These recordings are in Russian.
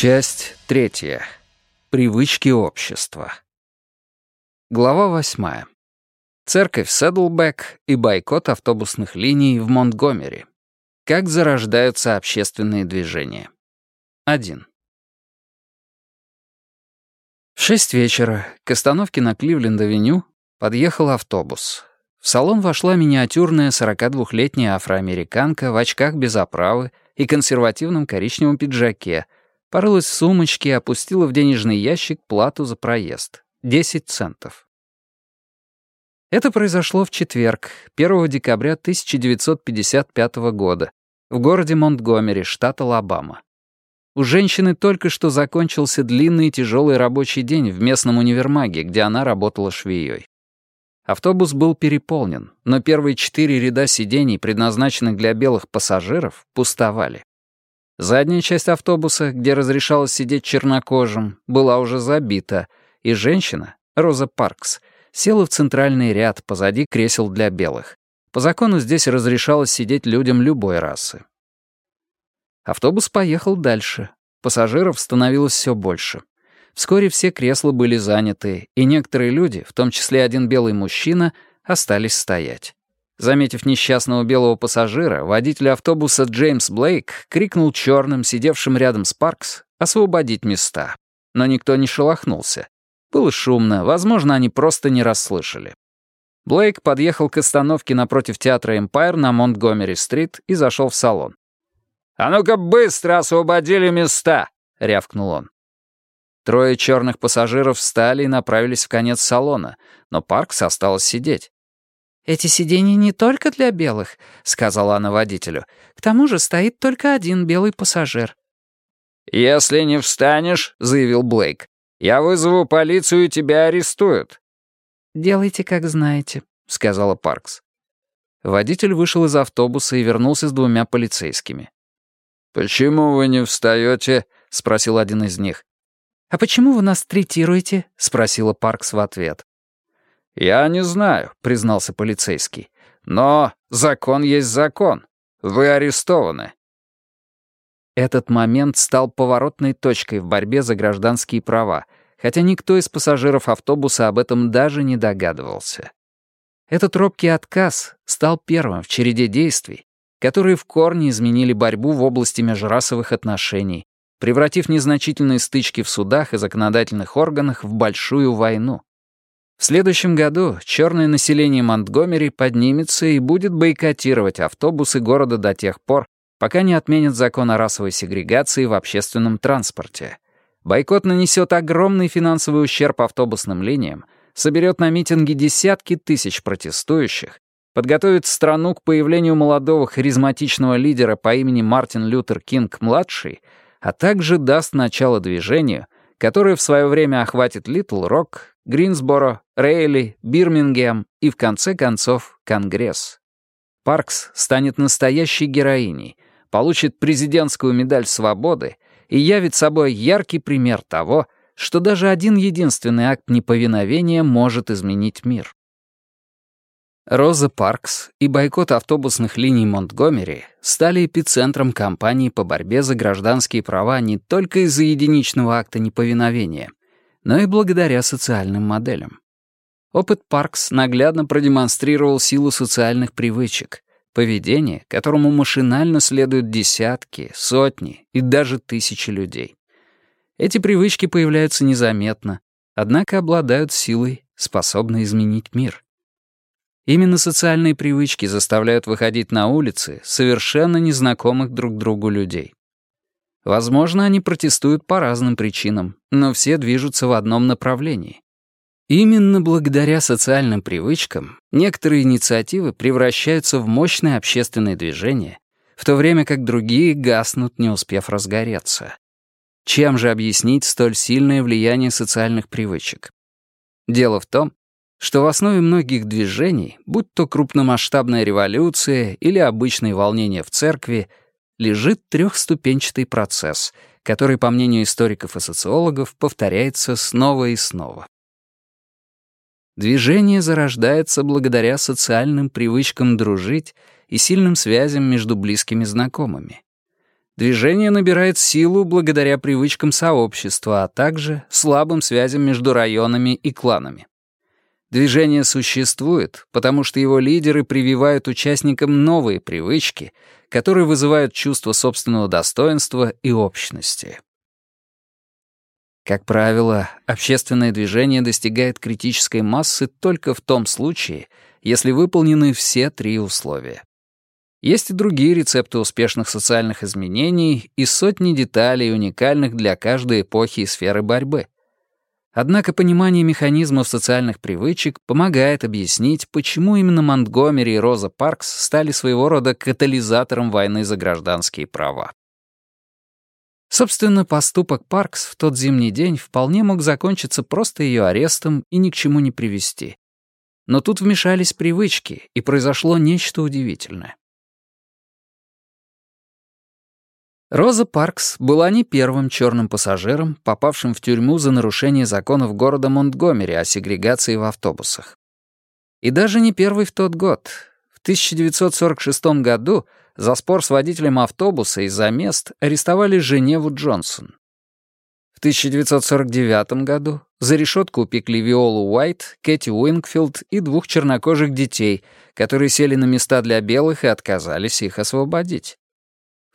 Часть третья. Привычки общества. Глава восьмая. Церковь Седлбек и бойкот автобусных линий в Монтгомери. Как зарождаются общественные движения. Один. В шесть вечера к остановке на Кливленд-авеню подъехал автобус. В салон вошла миниатюрная 42-летняя афроамериканка в очках без оправы и консервативном коричневом пиджаке — порылась в сумочке и опустила в денежный ящик плату за проезд — 10 центов. Это произошло в четверг, 1 декабря 1955 года, в городе Монтгомери, штат Алабама. У женщины только что закончился длинный и тяжелый рабочий день в местном универмаге, где она работала швеей. Автобус был переполнен, но первые четыре ряда сидений, предназначенных для белых пассажиров, пустовали. Задняя часть автобуса, где разрешалось сидеть чернокожим, была уже забита, и женщина, Роза Паркс, села в центральный ряд позади кресел для белых. По закону здесь разрешалось сидеть людям любой расы. Автобус поехал дальше. Пассажиров становилось все больше. Вскоре все кресла были заняты, и некоторые люди, в том числе один белый мужчина, остались стоять. Заметив несчастного белого пассажира, водитель автобуса Джеймс Блейк крикнул черным, сидевшим рядом с Паркс, освободить места. Но никто не шелохнулся. Было шумно, возможно, они просто не расслышали. Блейк подъехал к остановке напротив театра «Эмпайр» на Монтгомери-стрит и зашел в салон. «А ну-ка быстро освободили места!» — рявкнул он. Трое черных пассажиров встали и направились в конец салона, но Паркс осталось сидеть. «Эти сиденья не только для белых», — сказала она водителю. «К тому же стоит только один белый пассажир». «Если не встанешь», — заявил Блейк, — «я вызову полицию, и тебя арестуют». «Делайте, как знаете», — сказала Паркс. Водитель вышел из автобуса и вернулся с двумя полицейскими. «Почему вы не встаете?» — спросил один из них. «А почему вы нас третируете?» — спросила Паркс в ответ. «Я не знаю», — признался полицейский. «Но закон есть закон. Вы арестованы». Этот момент стал поворотной точкой в борьбе за гражданские права, хотя никто из пассажиров автобуса об этом даже не догадывался. Этот робкий отказ стал первым в череде действий, которые в корне изменили борьбу в области межрасовых отношений, превратив незначительные стычки в судах и законодательных органах в большую войну — в следующем году черное население Монтгомери поднимется и будет бойкотировать автобусы города до тех пор, пока не отменят закон о расовой сегрегации в общественном транспорте. Бойкот нанесет огромный финансовый ущерб автобусным линиям, соберет на митинги десятки тысяч протестующих, подготовит страну к появлению молодого харизматичного лидера по имени Мартин Лютер Кинг-младший, а также даст начало движению, которое в свое время охватит Литл Рок, Гринсборо, Рейли, Бирмингем и, в конце концов, Конгресс. Паркс станет настоящей героиней, получит президентскую медаль свободы и явит собой яркий пример того, что даже один единственный акт неповиновения может изменить мир. Роза Паркс и бойкот автобусных линий Монтгомери стали эпицентром кампании по борьбе за гражданские права не только из-за единичного акта неповиновения, но и благодаря социальным моделям. Опыт Паркс наглядно продемонстрировал силу социальных привычек, поведение, которому машинально следуют десятки, сотни и даже тысячи людей. Эти привычки появляются незаметно, однако обладают силой, способной изменить мир. Именно социальные привычки заставляют выходить на улицы совершенно незнакомых друг другу людей. Возможно, они протестуют по разным причинам, но все движутся в одном направлении. Именно благодаря социальным привычкам некоторые инициативы превращаются в мощное общественное движение, в то время как другие гаснут, не успев разгореться. Чем же объяснить столь сильное влияние социальных привычек? Дело в том, что в основе многих движений, будь то крупномасштабная революция или обычные волнения в церкви, лежит трехступенчатый процесс, который, по мнению историков и социологов, повторяется снова и снова. Движение зарождается благодаря социальным привычкам дружить и сильным связям между близкими знакомыми. Движение набирает силу благодаря привычкам сообщества, а также слабым связям между районами и кланами. Движение существует, потому что его лидеры прививают участникам новые привычки, которые вызывают чувство собственного достоинства и общности. Как правило, общественное движение достигает критической массы только в том случае, если выполнены все три условия. Есть и другие рецепты успешных социальных изменений и сотни деталей, уникальных для каждой эпохи и сферы борьбы — Однако понимание механизмов социальных привычек помогает объяснить, почему именно Монтгомери и Роза Паркс стали своего рода катализатором войны за гражданские права. Собственно, поступок Паркс в тот зимний день вполне мог закончиться просто ее арестом и ни к чему не привести. Но тут вмешались привычки, и произошло нечто удивительное. Роза Паркс была не первым черным пассажиром, попавшим в тюрьму за нарушение законов города Монтгомери о сегрегации в автобусах. И даже не первый в тот год. В 1946 году за спор с водителем автобуса из-за мест арестовали Женеву Джонсон. В 1949 году за решетку упекли Виолу Уайт, Кэти Уингфилд и двух чернокожих детей, которые сели на места для белых и отказались их освободить.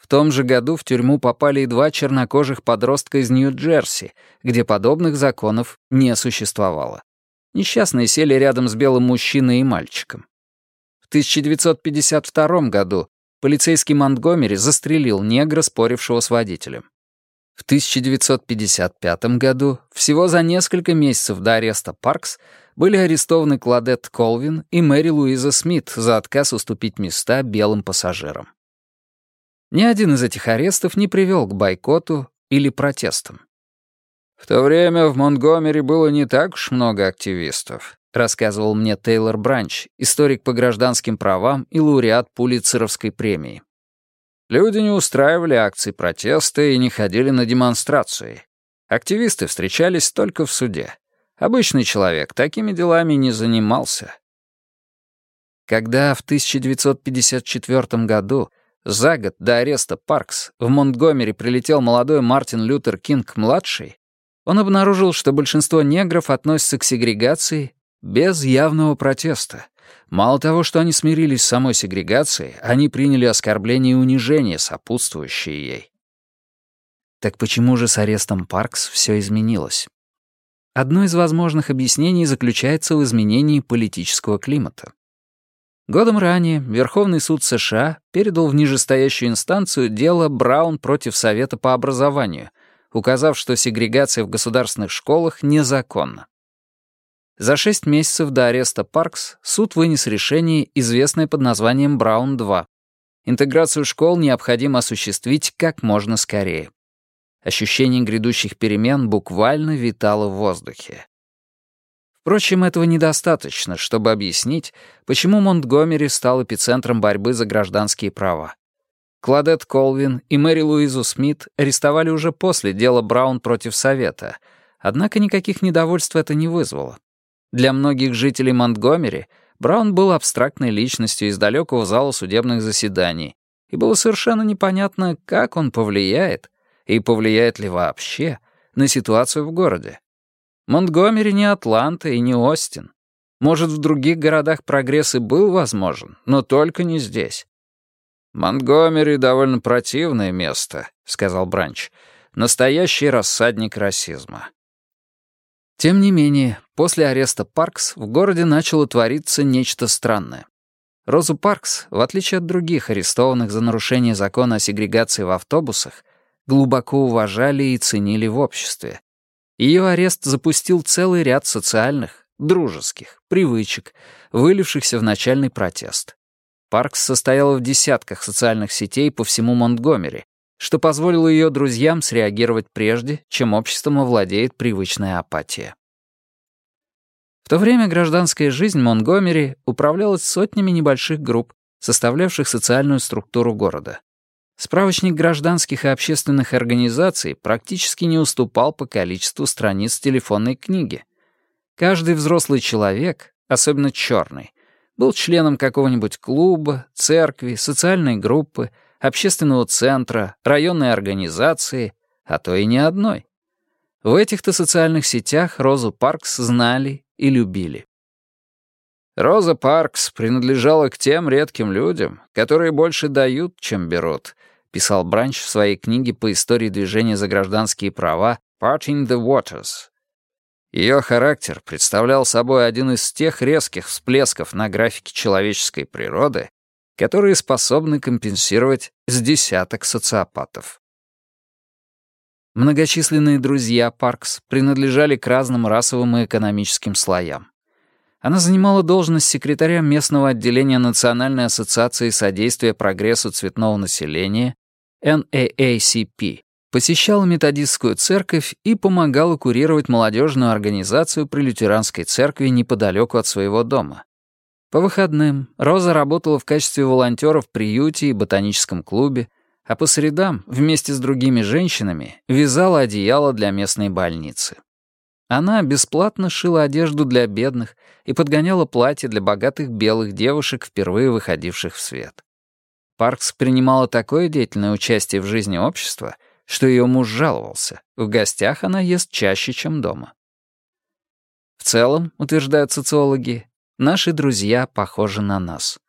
В том же году в тюрьму попали и два чернокожих подростка из Нью-Джерси, где подобных законов не существовало. Несчастные сели рядом с белым мужчиной и мальчиком. В 1952 году полицейский Монтгомери застрелил негра, спорившего с водителем. В 1955 году, всего за несколько месяцев до ареста Паркс, были арестованы Кладет Колвин и Мэри Луиза Смит за отказ уступить места белым пассажирам. Ни один из этих арестов не привел к бойкоту или протестам. «В то время в Монтгомери было не так уж много активистов», рассказывал мне Тейлор Бранч, историк по гражданским правам и лауреат Пулицеровской премии. Люди не устраивали акции протеста и не ходили на демонстрации. Активисты встречались только в суде. Обычный человек такими делами не занимался. Когда в 1954 году за год до ареста Паркс в Монтгомери прилетел молодой Мартин Лютер Кинг-младший, он обнаружил, что большинство негров относятся к сегрегации без явного протеста. Мало того, что они смирились с самой сегрегацией, они приняли оскорбление и унижение, сопутствующие ей. Так почему же с арестом Паркс все изменилось? Одно из возможных объяснений заключается в изменении политического климата. Годом ранее Верховный суд США передал в нижестоящую инстанцию дело Браун против Совета по образованию, указав, что сегрегация в государственных школах незаконна. За шесть месяцев до ареста Паркс суд вынес решение, известное под названием «Браун-2». Интеграцию школ необходимо осуществить как можно скорее. Ощущение грядущих перемен буквально витало в воздухе. Впрочем, этого недостаточно, чтобы объяснить, почему Монтгомери стал эпицентром борьбы за гражданские права. Кладет Колвин и Мэри Луизу Смит арестовали уже после дела Браун против Совета, однако никаких недовольств это не вызвало. Для многих жителей Монтгомери Браун был абстрактной личностью из далекого зала судебных заседаний, и было совершенно непонятно, как он повлияет, и повлияет ли вообще, на ситуацию в городе. Монтгомери не Атланта и не Остин. Может, в других городах прогресс и был возможен, но только не здесь. «Монтгомери — довольно противное место», — сказал Бранч. «Настоящий рассадник расизма». Тем не менее, после ареста Паркс в городе начало твориться нечто странное. Розу Паркс, в отличие от других арестованных за нарушение закона о сегрегации в автобусах, глубоко уважали и ценили в обществе. Ее арест запустил целый ряд социальных, дружеских, привычек, вылившихся в начальный протест. Паркс состояла в десятках социальных сетей по всему Монтгомери, что позволило ее друзьям среагировать прежде, чем обществом овладеет привычная апатия. В то время гражданская жизнь Монтгомери управлялась сотнями небольших групп, составлявших социальную структуру города. Справочник гражданских и общественных организаций практически не уступал по количеству страниц телефонной книги. Каждый взрослый человек, особенно черный, был членом какого-нибудь клуба, церкви, социальной группы, общественного центра, районной организации, а то и не одной. В этих-то социальных сетях Розу Паркс знали и любили. Роза Паркс принадлежала к тем редким людям, которые больше дают, чем берут, писал Бранч в своей книге по истории движения за гражданские права «Parting the Waters». Ее характер представлял собой один из тех резких всплесков на графике человеческой природы, которые способны компенсировать с десяток социопатов. Многочисленные друзья Паркс принадлежали к разным расовым и экономическим слоям. Она занимала должность секретаря местного отделения Национальной ассоциации содействия прогрессу цветного населения NAACP, посещала методистскую церковь и помогала курировать молодежную организацию при лютеранской церкви неподалеку от своего дома. По выходным Роза работала в качестве волонтера в приюте и ботаническом клубе, а по средам вместе с другими женщинами вязала одеяло для местной больницы. Она бесплатно шила одежду для бедных и подгоняла платья для богатых белых девушек, впервые выходивших в свет. Паркс принимала такое деятельное участие в жизни общества, что ее муж жаловался. В гостях она ест чаще, чем дома. В целом, утверждают социологи, наши друзья похожи на нас.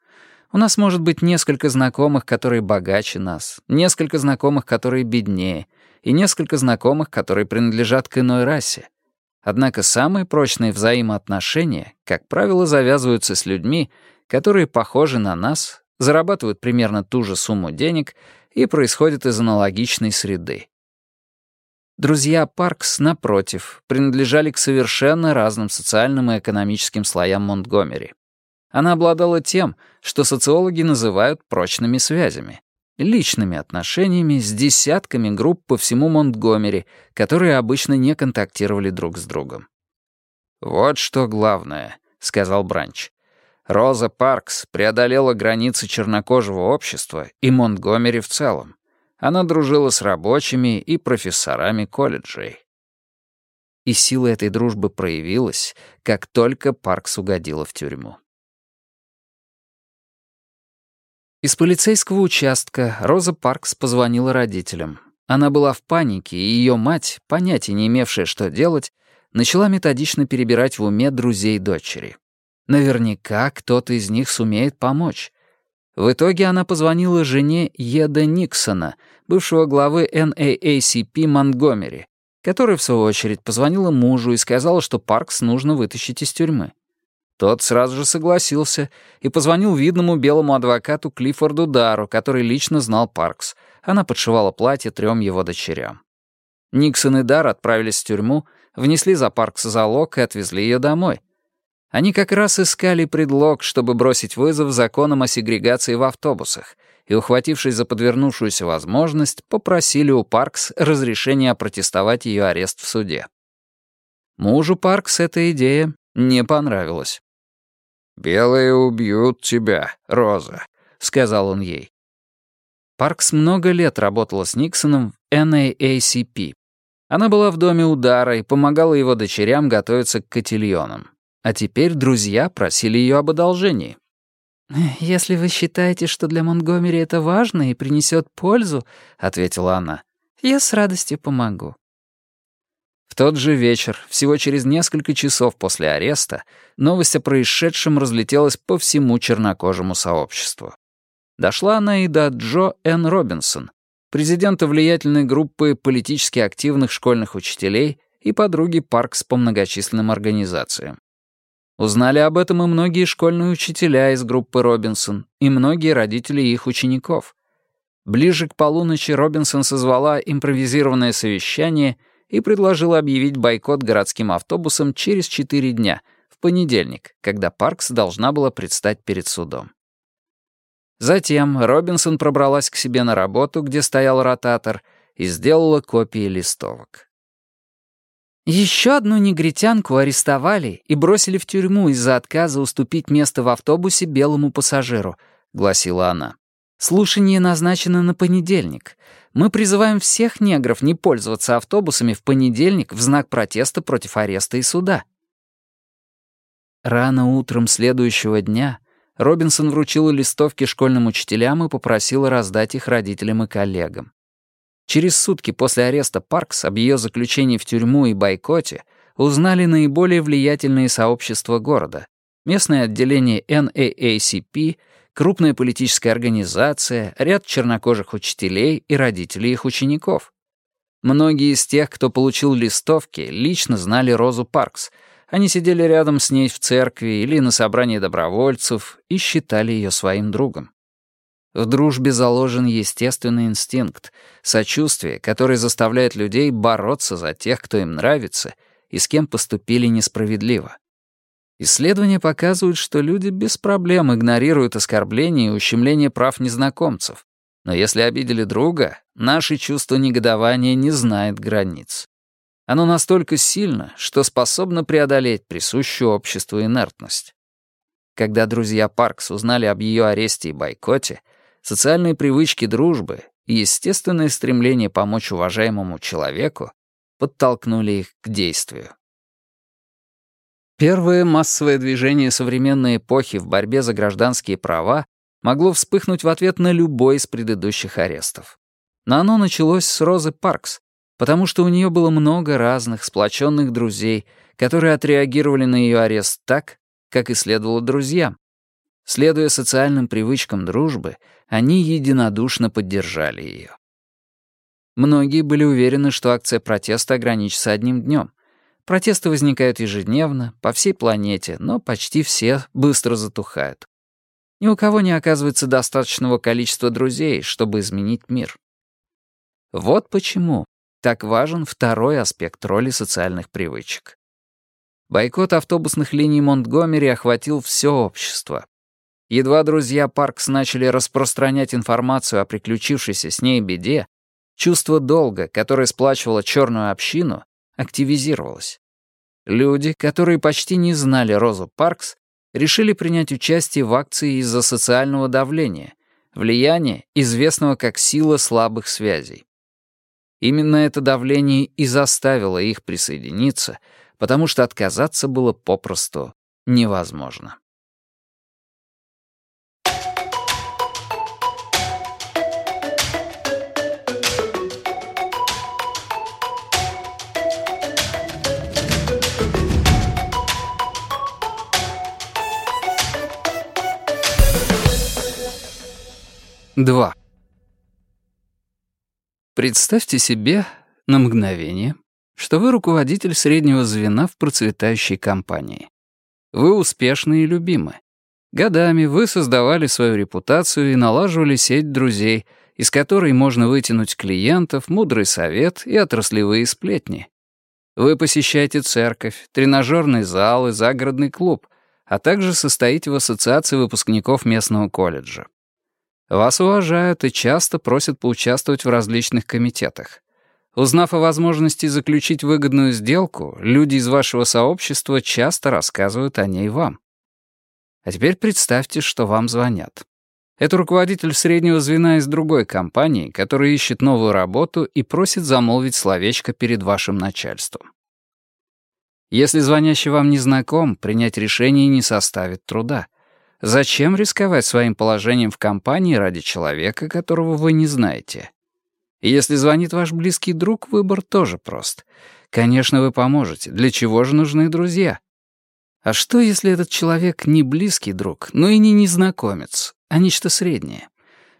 У нас может быть несколько знакомых, которые богаче нас, несколько знакомых, которые беднее, и несколько знакомых, которые принадлежат к иной расе. Однако самые прочные взаимоотношения, как правило, завязываются с людьми, которые похожи на нас зарабатывают примерно ту же сумму денег и происходят из аналогичной среды. Друзья Паркс, напротив, принадлежали к совершенно разным социальным и экономическим слоям Монтгомери. Она обладала тем, что социологи называют прочными связями, личными отношениями с десятками групп по всему Монтгомери, которые обычно не контактировали друг с другом. «Вот что главное», — сказал Бранч. Роза Паркс преодолела границы чернокожего общества и Монтгомери в целом. Она дружила с рабочими и профессорами колледжей. И сила этой дружбы проявилась, как только Паркс угодила в тюрьму. Из полицейского участка Роза Паркс позвонила родителям. Она была в панике, и ее мать, понятия не имевшая, что делать, начала методично перебирать в уме друзей дочери. Наверняка кто-то из них сумеет помочь. В итоге она позвонила жене Еда Никсона, бывшего главы NAACP Монгомери, который, в свою очередь, позвонила мужу и сказала, что Паркс нужно вытащить из тюрьмы. Тот сразу же согласился и позвонил видному белому адвокату Клиффорду Дару, который лично знал Паркс. Она подшивала платье трем его дочерям. Никсон и Дар отправились в тюрьму, внесли за Паркс залог и отвезли ее домой, они как раз искали предлог, чтобы бросить вызов законам о сегрегации в автобусах, и, ухватившись за подвернувшуюся возможность, попросили у Паркс разрешения опротестовать ее арест в суде. Мужу Паркс эта идея не понравилась. «Белые убьют тебя, Роза», — сказал он ей. Паркс много лет работала с Никсоном в NAACP. Она была в доме удара и помогала его дочерям готовиться к котельонам. А теперь друзья просили ее об одолжении. «Если вы считаете, что для Монгомери это важно и принесет пользу», — ответила она, — «я с радостью помогу». В тот же вечер, всего через несколько часов после ареста, новость о происшедшем разлетелась по всему чернокожему сообществу. Дошла она и до Джо Н. Робинсон, президента влиятельной группы политически активных школьных учителей и подруги Паркс по многочисленным организациям. Узнали об этом и многие школьные учителя из группы Робинсон, и многие родители их учеников. Ближе к полуночи Робинсон созвала импровизированное совещание и предложила объявить бойкот городским автобусам через четыре дня, в понедельник, когда Паркс должна была предстать перед судом. Затем Робинсон пробралась к себе на работу, где стоял ротатор, и сделала копии листовок. Еще одну негритянку арестовали и бросили в тюрьму из-за отказа уступить место в автобусе белому пассажиру, гласила она. Слушание назначено на понедельник. Мы призываем всех негров не пользоваться автобусами в понедельник в знак протеста против ареста и суда. Рано утром следующего дня Робинсон вручил листовки школьным учителям и попросил раздать их родителям и коллегам. Через сутки после ареста Паркс об ее заключении в тюрьму и бойкоте узнали наиболее влиятельные сообщества города, местное отделение NAACP, крупная политическая организация, ряд чернокожих учителей и родителей их учеников. Многие из тех, кто получил листовки, лично знали Розу Паркс. Они сидели рядом с ней в церкви или на собрании добровольцев и считали ее своим другом. В дружбе заложен естественный инстинкт, сочувствие, которое заставляет людей бороться за тех, кто им нравится и с кем поступили несправедливо. Исследования показывают, что люди без проблем игнорируют оскорбления и ущемление прав незнакомцев. Но если обидели друга, наше чувство негодования не знает границ. Оно настолько сильно, что способно преодолеть присущую обществу инертность. Когда друзья Паркс узнали об ее аресте и бойкоте, социальные привычки дружбы и естественное стремление помочь уважаемому человеку подтолкнули их к действию. Первое массовое движение современной эпохи в борьбе за гражданские права могло вспыхнуть в ответ на любой из предыдущих арестов. Но оно началось с Розы Паркс, потому что у нее было много разных сплоченных друзей, которые отреагировали на ее арест так, как и следовало друзьям, Следуя социальным привычкам дружбы, они единодушно поддержали ее. Многие были уверены, что акция протеста ограничится одним днем. Протесты возникают ежедневно, по всей планете, но почти все быстро затухают. Ни у кого не оказывается достаточного количества друзей, чтобы изменить мир. Вот почему так важен второй аспект роли социальных привычек. Бойкот автобусных линий Монтгомери охватил все общество, Едва друзья Паркс начали распространять информацию о приключившейся с ней беде, чувство долга, которое сплачивало черную общину, активизировалось. Люди, которые почти не знали Розу Паркс, решили принять участие в акции из-за социального давления, влияния, известного как сила слабых связей. Именно это давление и заставило их присоединиться, потому что отказаться было попросту невозможно. 2. Представьте себе на мгновение, что вы руководитель среднего звена в процветающей компании. Вы успешны и любимы. Годами вы создавали свою репутацию и налаживали сеть друзей, из которой можно вытянуть клиентов, мудрый совет и отраслевые сплетни. Вы посещаете церковь, тренажерный зал и загородный клуб, а также состоите в ассоциации выпускников местного колледжа. Вас уважают и часто просят поучаствовать в различных комитетах. Узнав о возможности заключить выгодную сделку, люди из вашего сообщества часто рассказывают о ней вам. А теперь представьте, что вам звонят. Это руководитель среднего звена из другой компании, который ищет новую работу и просит замолвить словечко перед вашим начальством. Если звонящий вам не знаком, принять решение не составит труда. Зачем рисковать своим положением в компании ради человека, которого вы не знаете? Если звонит ваш близкий друг, выбор тоже прост. Конечно, вы поможете. Для чего же нужны друзья? А что, если этот человек не близкий друг, но и не незнакомец, а нечто среднее?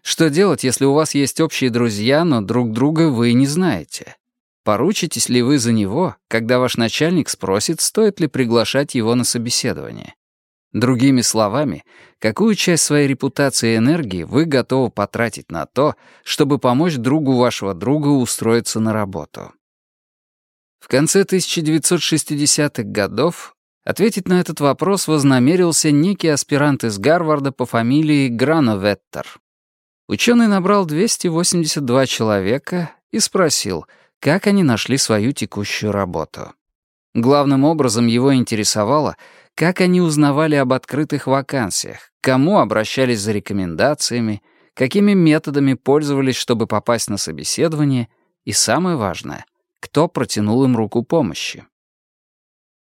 Что делать, если у вас есть общие друзья, но друг друга вы не знаете? Поручитесь ли вы за него, когда ваш начальник спросит, стоит ли приглашать его на собеседование? Другими словами, какую часть своей репутации и энергии вы готовы потратить на то, чтобы помочь другу вашего друга устроиться на работу? В конце 1960-х годов ответить на этот вопрос вознамерился некий аспирант из Гарварда по фамилии Грановеттер. Ученый набрал 282 человека и спросил, как они нашли свою текущую работу. Главным образом его интересовало — как они узнавали об открытых вакансиях, кому обращались за рекомендациями, какими методами пользовались, чтобы попасть на собеседование, и самое важное, кто протянул им руку помощи.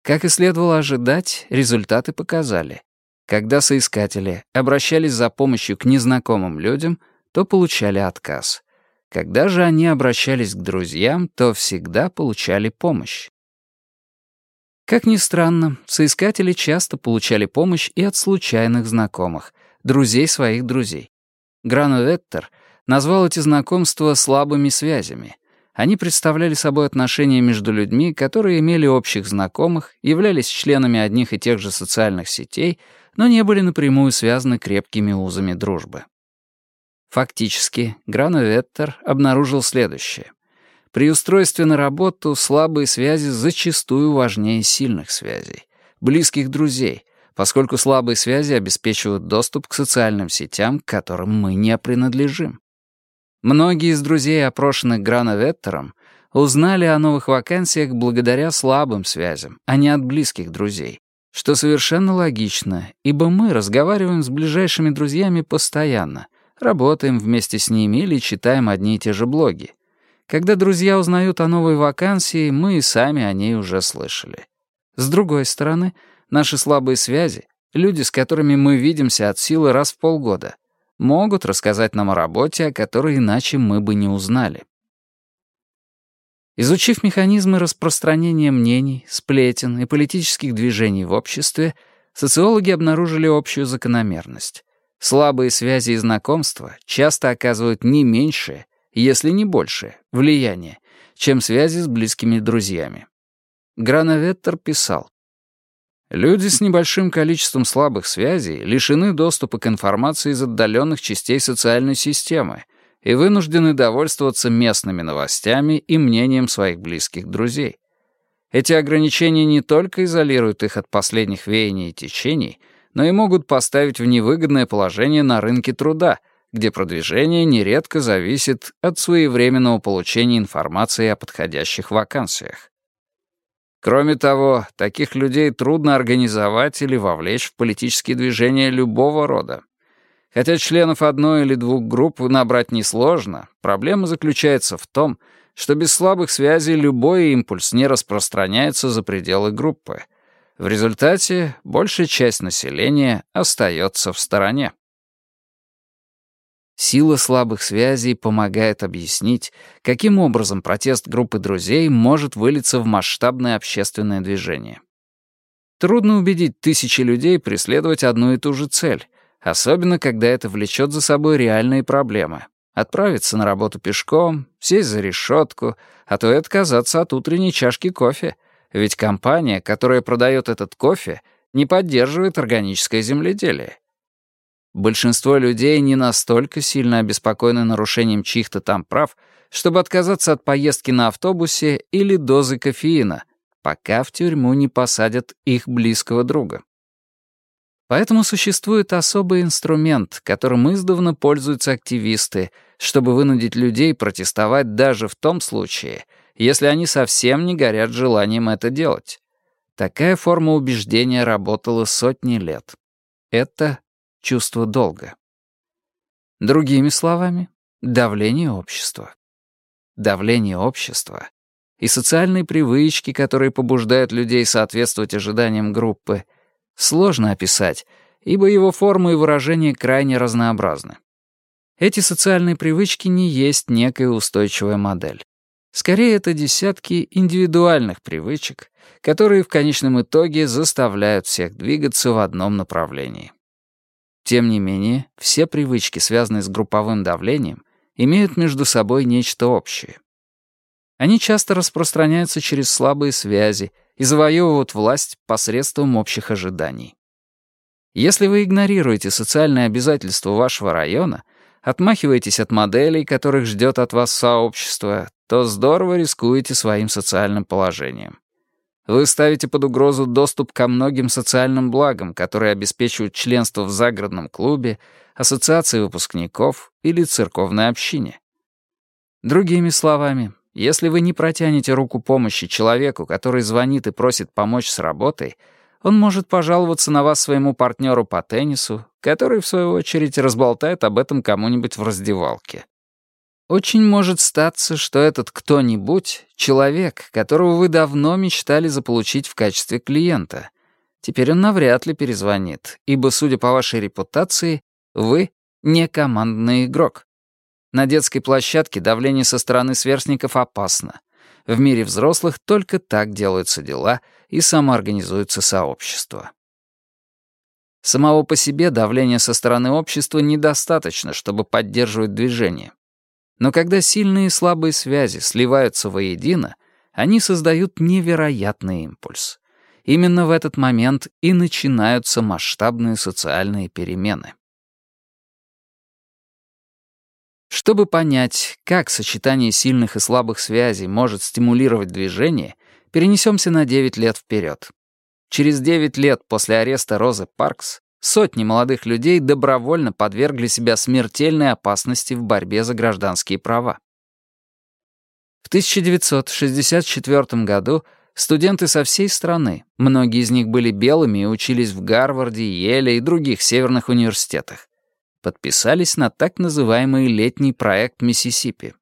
Как и следовало ожидать, результаты показали. Когда соискатели обращались за помощью к незнакомым людям, то получали отказ. Когда же они обращались к друзьям, то всегда получали помощь. Как ни странно, соискатели часто получали помощь и от случайных знакомых, друзей своих друзей. Грановеттер назвал эти знакомства слабыми связями. Они представляли собой отношения между людьми, которые имели общих знакомых, являлись членами одних и тех же социальных сетей, но не были напрямую связаны крепкими узами дружбы. Фактически, Грановеттер обнаружил следующее. При устройстве на работу слабые связи зачастую важнее сильных связей, близких друзей, поскольку слабые связи обеспечивают доступ к социальным сетям, к которым мы не принадлежим. Многие из друзей, опрошенных Грановеттером, узнали о новых вакансиях благодаря слабым связям, а не от близких друзей, что совершенно логично, ибо мы разговариваем с ближайшими друзьями постоянно, работаем вместе с ними или читаем одни и те же блоги. Когда друзья узнают о новой вакансии, мы и сами о ней уже слышали. С другой стороны, наши слабые связи, люди, с которыми мы видимся от силы раз в полгода, могут рассказать нам о работе, о которой иначе мы бы не узнали. Изучив механизмы распространения мнений, сплетен и политических движений в обществе, социологи обнаружили общую закономерность. Слабые связи и знакомства часто оказывают не меньшее, если не больше, влияние, чем связи с близкими друзьями. Грановеттер писал, Люди с небольшим количеством слабых связей лишены доступа к информации из отдаленных частей социальной системы и вынуждены довольствоваться местными новостями и мнением своих близких друзей. Эти ограничения не только изолируют их от последних веяний и течений, но и могут поставить в невыгодное положение на рынке труда — где продвижение нередко зависит от своевременного получения информации о подходящих вакансиях. Кроме того, таких людей трудно организовать или вовлечь в политические движения любого рода. Хотя членов одной или двух групп набрать несложно, проблема заключается в том, что без слабых связей любой импульс не распространяется за пределы группы. В результате большая часть населения остается в стороне. Сила слабых связей помогает объяснить, каким образом протест группы друзей может вылиться в масштабное общественное движение. Трудно убедить тысячи людей преследовать одну и ту же цель, особенно когда это влечет за собой реальные проблемы. Отправиться на работу пешком, сесть за решетку, а то и отказаться от утренней чашки кофе. Ведь компания, которая продает этот кофе, не поддерживает органическое земледелие Большинство людей не настолько сильно обеспокоены нарушением чьих-то там прав, чтобы отказаться от поездки на автобусе или дозы кофеина, пока в тюрьму не посадят их близкого друга. Поэтому существует особый инструмент, которым издавна пользуются активисты, чтобы вынудить людей протестовать даже в том случае, если они совсем не горят желанием это делать. Такая форма убеждения работала сотни лет. Это чувство долга. Другими словами, давление общества. Давление общества и социальные привычки, которые побуждают людей соответствовать ожиданиям группы, сложно описать, ибо его формы и выражения крайне разнообразны. Эти социальные привычки не есть некая устойчивая модель. Скорее, это десятки индивидуальных привычек, которые в конечном итоге заставляют всех двигаться в одном направлении. Тем не менее, все привычки, связанные с групповым давлением, имеют между собой нечто общее. Они часто распространяются через слабые связи и завоевывают власть посредством общих ожиданий. Если вы игнорируете социальные обязательства вашего района, отмахиваетесь от моделей, которых ждет от вас сообщество, то здорово рискуете своим социальным положением. Вы ставите под угрозу доступ ко многим социальным благам, которые обеспечивают членство в загородном клубе, ассоциации выпускников или церковной общине. Другими словами, если вы не протянете руку помощи человеку, который звонит и просит помочь с работой, он может пожаловаться на вас своему партнеру по теннису, который, в свою очередь, разболтает об этом кому-нибудь в раздевалке. Очень может статься, что этот кто-нибудь — человек, которого вы давно мечтали заполучить в качестве клиента. Теперь он навряд ли перезвонит, ибо, судя по вашей репутации, вы — не командный игрок. На детской площадке давление со стороны сверстников опасно. В мире взрослых только так делаются дела и самоорганизуются сообщества. Самого по себе давление со стороны общества недостаточно, чтобы поддерживать движение. Но когда сильные и слабые связи сливаются воедино, они создают невероятный импульс. Именно в этот момент и начинаются масштабные социальные перемены. Чтобы понять, как сочетание сильных и слабых связей может стимулировать движение, перенесемся на 9 лет вперед. Через 9 лет после ареста Розы Паркс Сотни молодых людей добровольно подвергли себя смертельной опасности в борьбе за гражданские права. В 1964 году студенты со всей страны, многие из них были белыми и учились в Гарварде, Еле и других северных университетах, подписались на так называемый летний проект Миссисипи.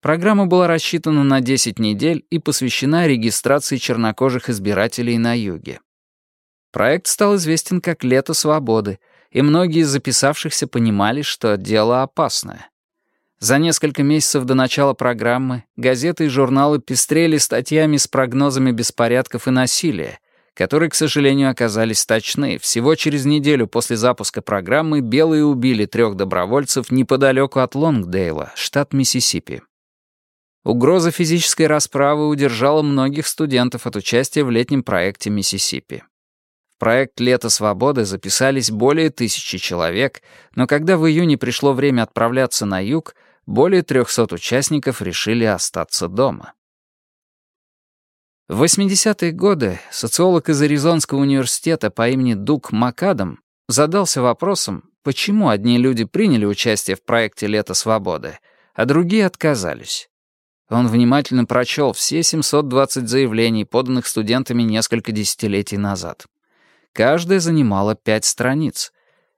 Программа была рассчитана на 10 недель и посвящена регистрации чернокожих избирателей на юге. Проект стал известен как «Лето свободы», и многие из записавшихся понимали, что дело опасное. За несколько месяцев до начала программы газеты и журналы пестрели статьями с прогнозами беспорядков и насилия, которые, к сожалению, оказались точны. Всего через неделю после запуска программы белые убили трех добровольцев неподалеку от Лонгдейла, штат Миссисипи. Угроза физической расправы удержала многих студентов от участия в летнем проекте Миссисипи. В проект «Лето свободы» записались более тысячи человек, но когда в июне пришло время отправляться на юг, более 300 участников решили остаться дома. В 80-е годы социолог из Аризонского университета по имени Дук Макадам задался вопросом, почему одни люди приняли участие в проекте «Лето свободы», а другие отказались. Он внимательно прочел все 720 заявлений, поданных студентами несколько десятилетий назад. Каждая занимала пять страниц.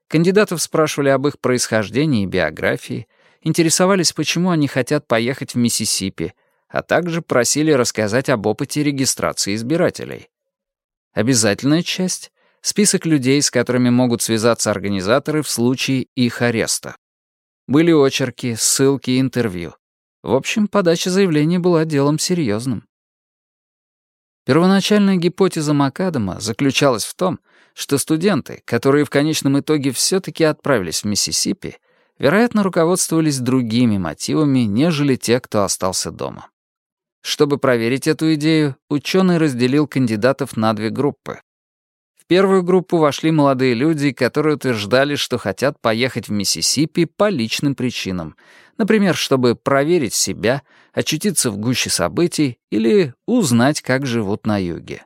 Кандидатов спрашивали об их происхождении и биографии, интересовались, почему они хотят поехать в Миссисипи, а также просили рассказать об опыте регистрации избирателей. Обязательная часть — список людей, с которыми могут связаться организаторы в случае их ареста. Были очерки, ссылки и интервью. В общем, подача заявления была делом серьезным. Первоначальная гипотеза Макадама заключалась в том, что студенты, которые в конечном итоге все-таки отправились в Миссисипи, вероятно, руководствовались другими мотивами, нежели те, кто остался дома. Чтобы проверить эту идею, ученый разделил кандидатов на две группы первую группу вошли молодые люди, которые утверждали, что хотят поехать в Миссисипи по личным причинам. Например, чтобы проверить себя, очутиться в гуще событий или узнать, как живут на юге.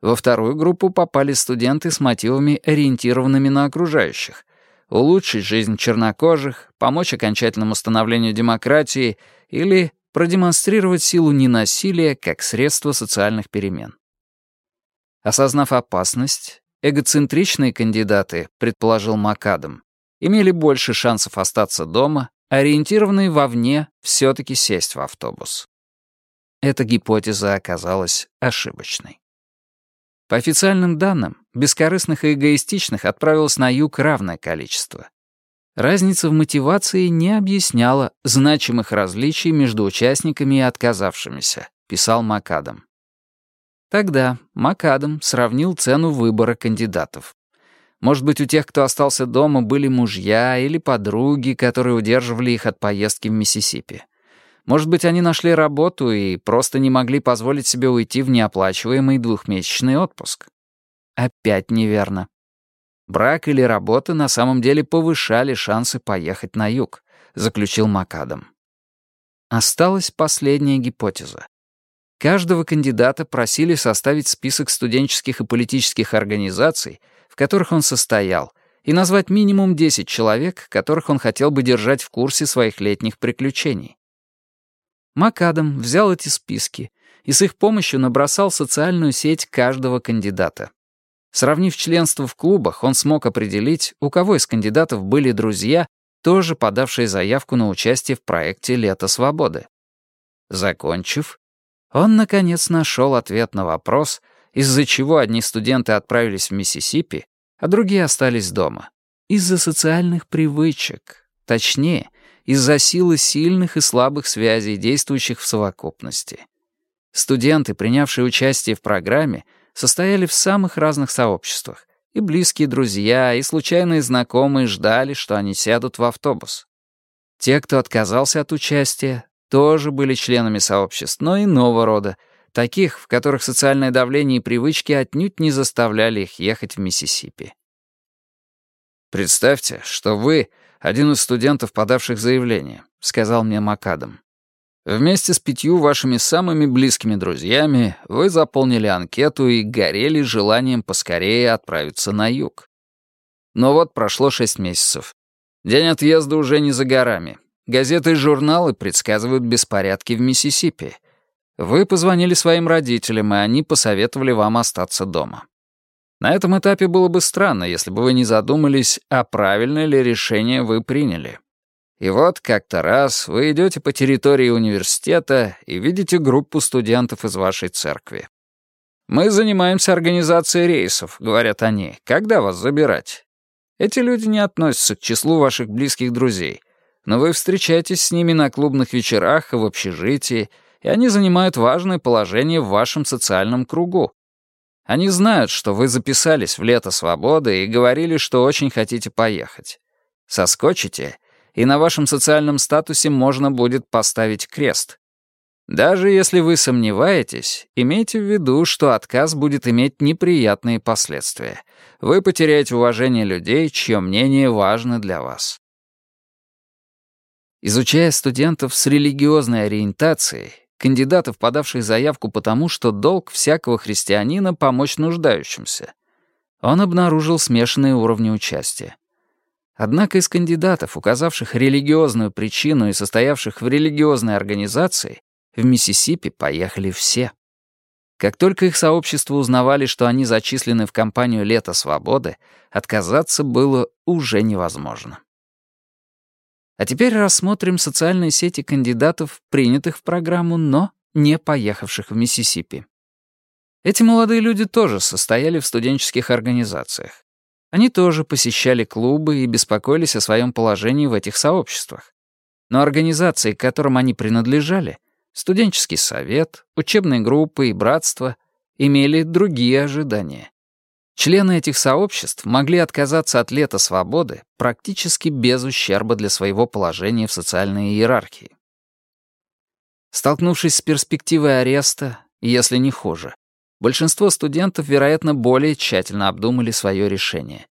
Во вторую группу попали студенты с мотивами, ориентированными на окружающих. Улучшить жизнь чернокожих, помочь окончательному становлению демократии или продемонстрировать силу ненасилия как средство социальных перемен. Осознав опасность, эгоцентричные кандидаты, предположил Макадам, имели больше шансов остаться дома, ориентированные вовне все таки сесть в автобус. Эта гипотеза оказалась ошибочной. По официальным данным, бескорыстных и эгоистичных отправилось на юг равное количество. Разница в мотивации не объясняла значимых различий между участниками и отказавшимися, писал Макадам. Тогда МакАдам сравнил цену выбора кандидатов. Может быть, у тех, кто остался дома, были мужья или подруги, которые удерживали их от поездки в Миссисипи. Может быть, они нашли работу и просто не могли позволить себе уйти в неоплачиваемый двухмесячный отпуск. Опять неверно. Брак или работа на самом деле повышали шансы поехать на юг, заключил МакАдам. Осталась последняя гипотеза. Каждого кандидата просили составить список студенческих и политических организаций, в которых он состоял, и назвать минимум 10 человек, которых он хотел бы держать в курсе своих летних приключений. МакАдам взял эти списки и с их помощью набросал социальную сеть каждого кандидата. Сравнив членство в клубах, он смог определить, у кого из кандидатов были друзья, тоже подавшие заявку на участие в проекте «Лето свободы». Закончив, он, наконец, нашел ответ на вопрос, из-за чего одни студенты отправились в Миссисипи, а другие остались дома. Из-за социальных привычек. Точнее, из-за силы сильных и слабых связей, действующих в совокупности. Студенты, принявшие участие в программе, состояли в самых разных сообществах. И близкие друзья, и случайные знакомые ждали, что они сядут в автобус. Те, кто отказался от участия, тоже были членами сообществ, но иного рода, таких, в которых социальное давление и привычки отнюдь не заставляли их ехать в Миссисипи. «Представьте, что вы — один из студентов, подавших заявление», — сказал мне Макадам. «Вместе с пятью вашими самыми близкими друзьями вы заполнили анкету и горели желанием поскорее отправиться на юг. Но вот прошло шесть месяцев. День отъезда уже не за горами, Газеты и журналы предсказывают беспорядки в Миссисипи. Вы позвонили своим родителям, и они посоветовали вам остаться дома. На этом этапе было бы странно, если бы вы не задумались, а правильное ли решение вы приняли. И вот как-то раз вы идете по территории университета и видите группу студентов из вашей церкви. «Мы занимаемся организацией рейсов», — говорят они. «Когда вас забирать?» Эти люди не относятся к числу ваших близких друзей но вы встречаетесь с ними на клубных вечерах и в общежитии, и они занимают важное положение в вашем социальном кругу. Они знают, что вы записались в «Лето свободы» и говорили, что очень хотите поехать. Соскочите, и на вашем социальном статусе можно будет поставить крест. Даже если вы сомневаетесь, имейте в виду, что отказ будет иметь неприятные последствия. Вы потеряете уважение людей, чье мнение важно для вас. Изучая студентов с религиозной ориентацией, кандидатов, подавших заявку потому, что долг всякого христианина помочь нуждающимся, он обнаружил смешанные уровни участия. Однако из кандидатов, указавших религиозную причину и состоявших в религиозной организации, в Миссисипи поехали все. Как только их сообщество узнавали, что они зачислены в компанию «Лето свободы», отказаться было уже невозможно. А теперь рассмотрим социальные сети кандидатов, принятых в программу, но не поехавших в Миссисипи. Эти молодые люди тоже состояли в студенческих организациях. Они тоже посещали клубы и беспокоились о своем положении в этих сообществах. Но организации, к которым они принадлежали, студенческий совет, учебные группы и братство имели другие ожидания. Члены этих сообществ могли отказаться от лета свободы практически без ущерба для своего положения в социальной иерархии. Столкнувшись с перспективой ареста, если не хуже, большинство студентов, вероятно, более тщательно обдумали свое решение.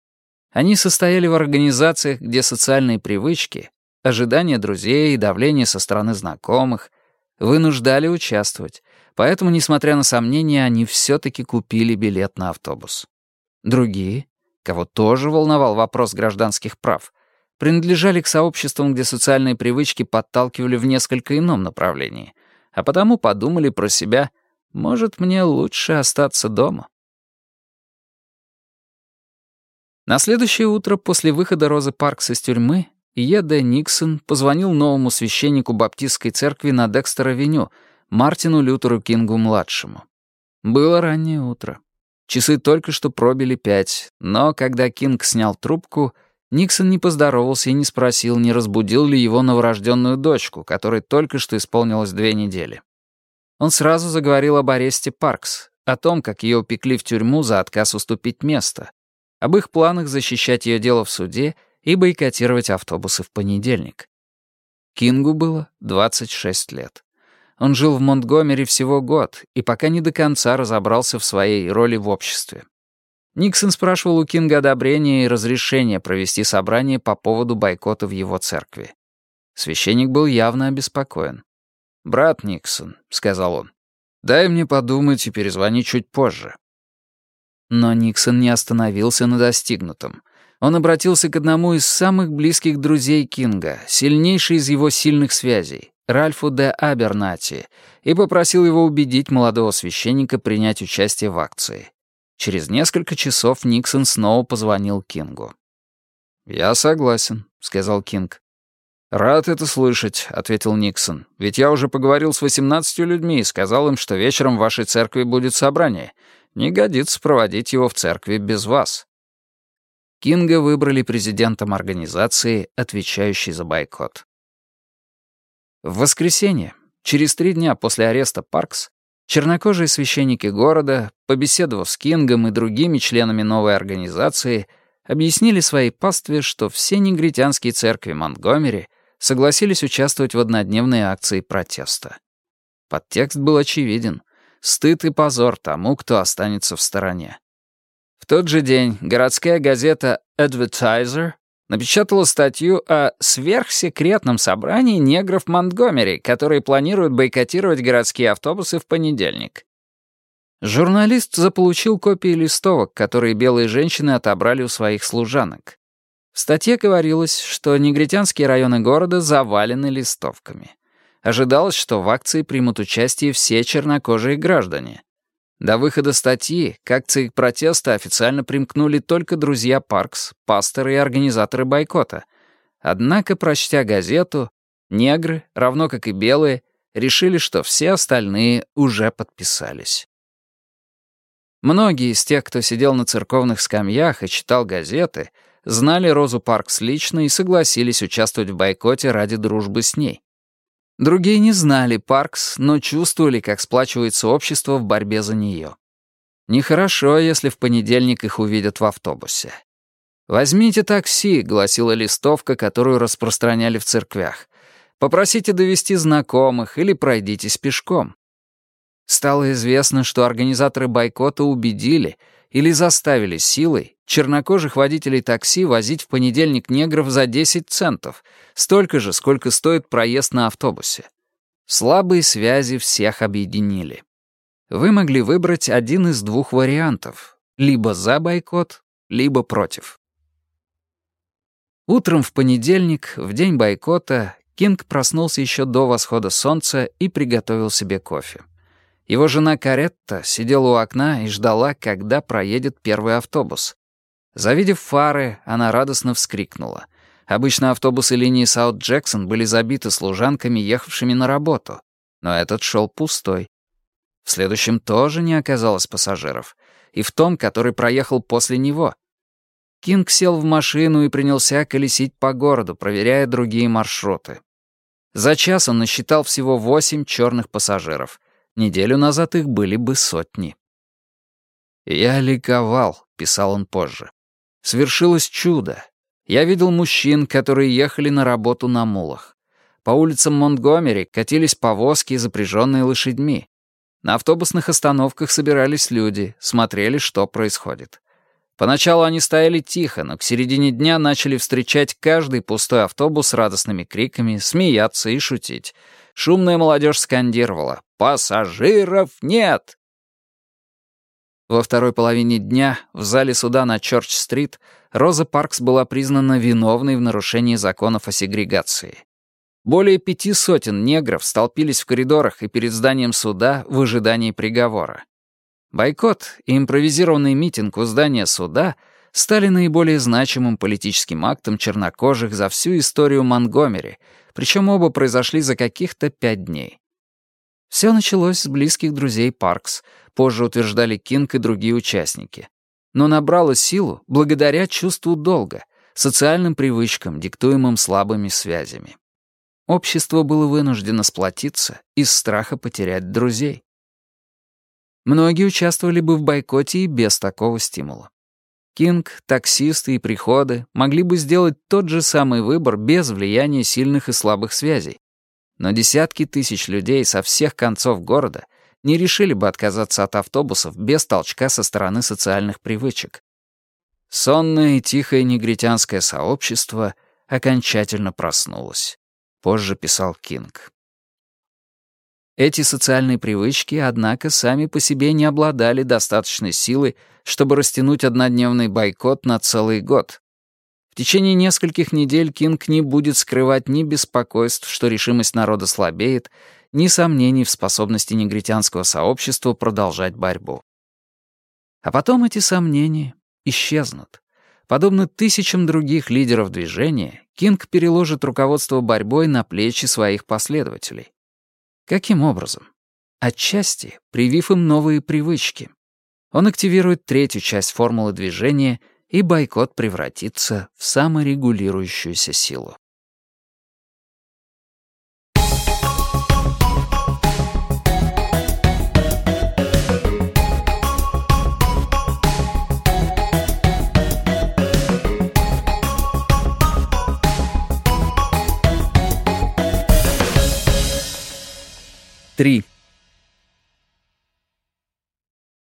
Они состояли в организациях, где социальные привычки, ожидания друзей и давление со стороны знакомых вынуждали участвовать, поэтому, несмотря на сомнения, они все-таки купили билет на автобус. Другие, кого тоже волновал вопрос гражданских прав, принадлежали к сообществам, где социальные привычки подталкивали в несколько ином направлении, а потому подумали про себя «может, мне лучше остаться дома». На следующее утро после выхода Розы Паркс из тюрьмы Е.Д. Никсон позвонил новому священнику Баптистской церкви на Декстер-авеню, Мартину Лютеру Кингу-младшему. Было раннее утро. Часы только что пробили пять, но когда Кинг снял трубку, Никсон не поздоровался и не спросил, не разбудил ли его новорожденную дочку, которой только что исполнилось две недели. Он сразу заговорил об аресте Паркс, о том, как ее упекли в тюрьму за отказ уступить место, об их планах защищать ее дело в суде и бойкотировать автобусы в понедельник. Кингу было 26 лет. Он жил в Монтгомери всего год и пока не до конца разобрался в своей роли в обществе. Никсон спрашивал у Кинга одобрения и разрешения провести собрание по поводу бойкота в его церкви. Священник был явно обеспокоен. «Брат Никсон», — сказал он, — «дай мне подумать и перезвони чуть позже». Но Никсон не остановился на достигнутом. Он обратился к одному из самых близких друзей Кинга, сильнейший из его сильных связей, Ральфу де Абернати и попросил его убедить молодого священника принять участие в акции. Через несколько часов Никсон снова позвонил Кингу. «Я согласен», — сказал Кинг. «Рад это слышать», — ответил Никсон. «Ведь я уже поговорил с восемнадцатью людьми и сказал им, что вечером в вашей церкви будет собрание. Не годится проводить его в церкви без вас». Кинга выбрали президентом организации, отвечающей за бойкот. В воскресенье, через три дня после ареста Паркс, чернокожие священники города, побеседовав с Кингом и другими членами новой организации, объяснили своей пастве, что все негритянские церкви Монтгомери согласились участвовать в однодневной акции протеста. Подтекст был очевиден. Стыд и позор тому, кто останется в стороне. В тот же день городская газета «Advertiser» напечатала статью о сверхсекретном собрании негров Монтгомери, которые планируют бойкотировать городские автобусы в понедельник. Журналист заполучил копии листовок, которые белые женщины отобрали у своих служанок. В статье говорилось, что негритянские районы города завалены листовками. Ожидалось, что в акции примут участие все чернокожие граждане. До выхода статьи к акции протеста официально примкнули только друзья Паркс, пасторы и организаторы бойкота. Однако, прочтя газету, негры, равно как и белые, решили, что все остальные уже подписались. Многие из тех, кто сидел на церковных скамьях и читал газеты, знали Розу Паркс лично и согласились участвовать в бойкоте ради дружбы с ней. Другие не знали Паркс, но чувствовали, как сплачивается общество в борьбе за нее. Нехорошо, если в понедельник их увидят в автобусе. «Возьмите такси», — гласила листовка, которую распространяли в церквях. «Попросите довести знакомых или пройдитесь пешком». Стало известно, что организаторы бойкота убедили — или заставили силой чернокожих водителей такси возить в понедельник негров за 10 центов, столько же, сколько стоит проезд на автобусе. Слабые связи всех объединили. Вы могли выбрать один из двух вариантов — либо за бойкот, либо против. Утром в понедельник, в день бойкота, Кинг проснулся еще до восхода солнца и приготовил себе кофе. Его жена Каретта сидела у окна и ждала, когда проедет первый автобус. Завидев фары, она радостно вскрикнула. Обычно автобусы линии Саут-Джексон были забиты служанками, ехавшими на работу, но этот шел пустой. В следующем тоже не оказалось пассажиров, и в том, который проехал после него. Кинг сел в машину и принялся колесить по городу, проверяя другие маршруты. За час он насчитал всего восемь черных пассажиров — Неделю назад их были бы сотни. «Я ликовал», — писал он позже. «Свершилось чудо. Я видел мужчин, которые ехали на работу на мулах. По улицам Монтгомери катились повозки, запряженные лошадьми. На автобусных остановках собирались люди, смотрели, что происходит. Поначалу они стояли тихо, но к середине дня начали встречать каждый пустой автобус радостными криками, смеяться и шутить. Шумная молодежь скандировала «Пассажиров нет!». Во второй половине дня в зале суда на Чорч-стрит Роза Паркс была признана виновной в нарушении законов о сегрегации. Более пяти сотен негров столпились в коридорах и перед зданием суда в ожидании приговора. Бойкот и импровизированный митинг у здания суда стали наиболее значимым политическим актом чернокожих за всю историю Монгомери — причем оба произошли за каких-то пять дней. Все началось с близких друзей Паркс, позже утверждали Кинг и другие участники. Но набрало силу благодаря чувству долга, социальным привычкам, диктуемым слабыми связями. Общество было вынуждено сплотиться из страха потерять друзей. Многие участвовали бы в бойкоте и без такого стимула. Кинг, таксисты и приходы могли бы сделать тот же самый выбор без влияния сильных и слабых связей. Но десятки тысяч людей со всех концов города не решили бы отказаться от автобусов без толчка со стороны социальных привычек. Сонное и тихое негритянское сообщество окончательно проснулось. Позже писал Кинг. Эти социальные привычки, однако, сами по себе не обладали достаточной силой, чтобы растянуть однодневный бойкот на целый год. В течение нескольких недель Кинг не будет скрывать ни беспокойств, что решимость народа слабеет, ни сомнений в способности негритянского сообщества продолжать борьбу. А потом эти сомнения исчезнут. Подобно тысячам других лидеров движения, Кинг переложит руководство борьбой на плечи своих последователей. Каким образом? Отчасти привив им новые привычки. Он активирует третью часть формулы движения, и бойкот превратится в саморегулирующуюся силу. 3.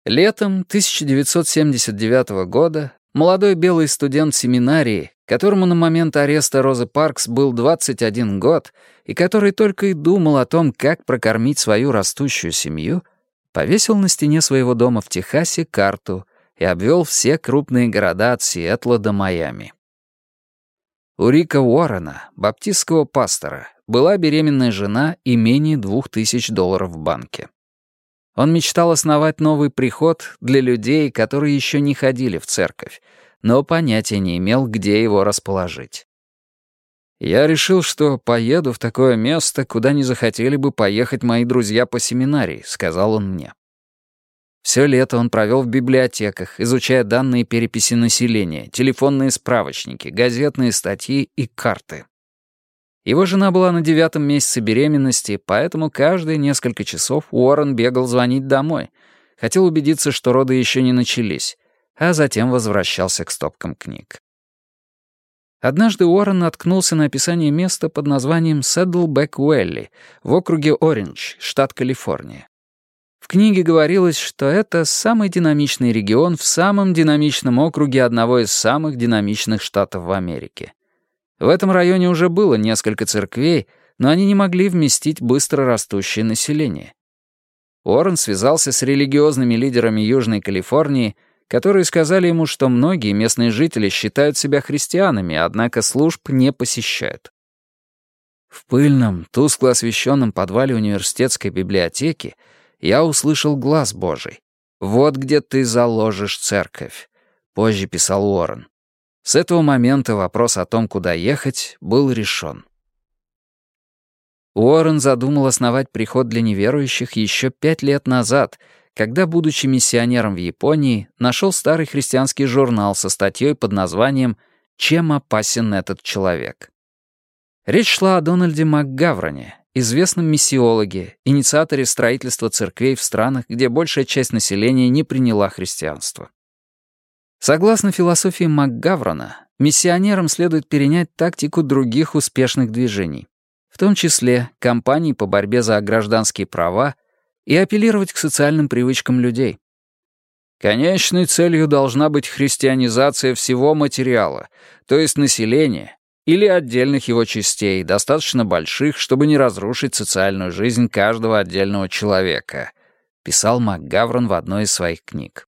Летом 1979 года молодой белый студент семинарии, которому на момент ареста Розы Паркс был 21 год и который только и думал о том, как прокормить свою растущую семью, повесил на стене своего дома в Техасе карту и обвел все крупные города от Сиэтла до Майами. У Рика Уоррена, баптистского пастора, была беременная жена и менее двух тысяч долларов в банке. Он мечтал основать новый приход для людей, которые еще не ходили в церковь, но понятия не имел, где его расположить. Я решил, что поеду в такое место, куда не захотели бы поехать мои друзья по семинарии, сказал он мне. Все лето он провел в библиотеках, изучая данные переписи населения, телефонные справочники, газетные статьи и карты. Его жена была на девятом месяце беременности, поэтому каждые несколько часов Уоррен бегал звонить домой. Хотел убедиться, что роды еще не начались, а затем возвращался к стопкам книг. Однажды Уоррен наткнулся на описание места под названием Седлбек Уэлли в округе Ориндж, штат Калифорния. В книге говорилось, что это самый динамичный регион в самом динамичном округе одного из самых динамичных штатов в Америке. В этом районе уже было несколько церквей, но они не могли вместить быстро растущее население. Уоррен связался с религиозными лидерами Южной Калифорнии, которые сказали ему, что многие местные жители считают себя христианами, однако служб не посещают. В пыльном, тускло освещенном подвале университетской библиотеки я услышал глаз Божий. «Вот где ты заложишь церковь», — позже писал Уоррен. С этого момента вопрос о том, куда ехать, был решен. Уоррен задумал основать приход для неверующих еще пять лет назад, когда, будучи миссионером в Японии, нашел старый христианский журнал со статьей под названием «Чем опасен этот человек?». Речь шла о Дональде МакГавроне, известном миссиологе, инициаторе строительства церквей в странах, где большая часть населения не приняла христианство. Согласно философии МакГаврона, миссионерам следует перенять тактику других успешных движений, в том числе кампаний по борьбе за гражданские права и апеллировать к социальным привычкам людей. Конечной целью должна быть христианизация всего материала, то есть населения, или отдельных его частей, достаточно больших, чтобы не разрушить социальную жизнь каждого отдельного человека, писал МакГаврон в одной из своих книг.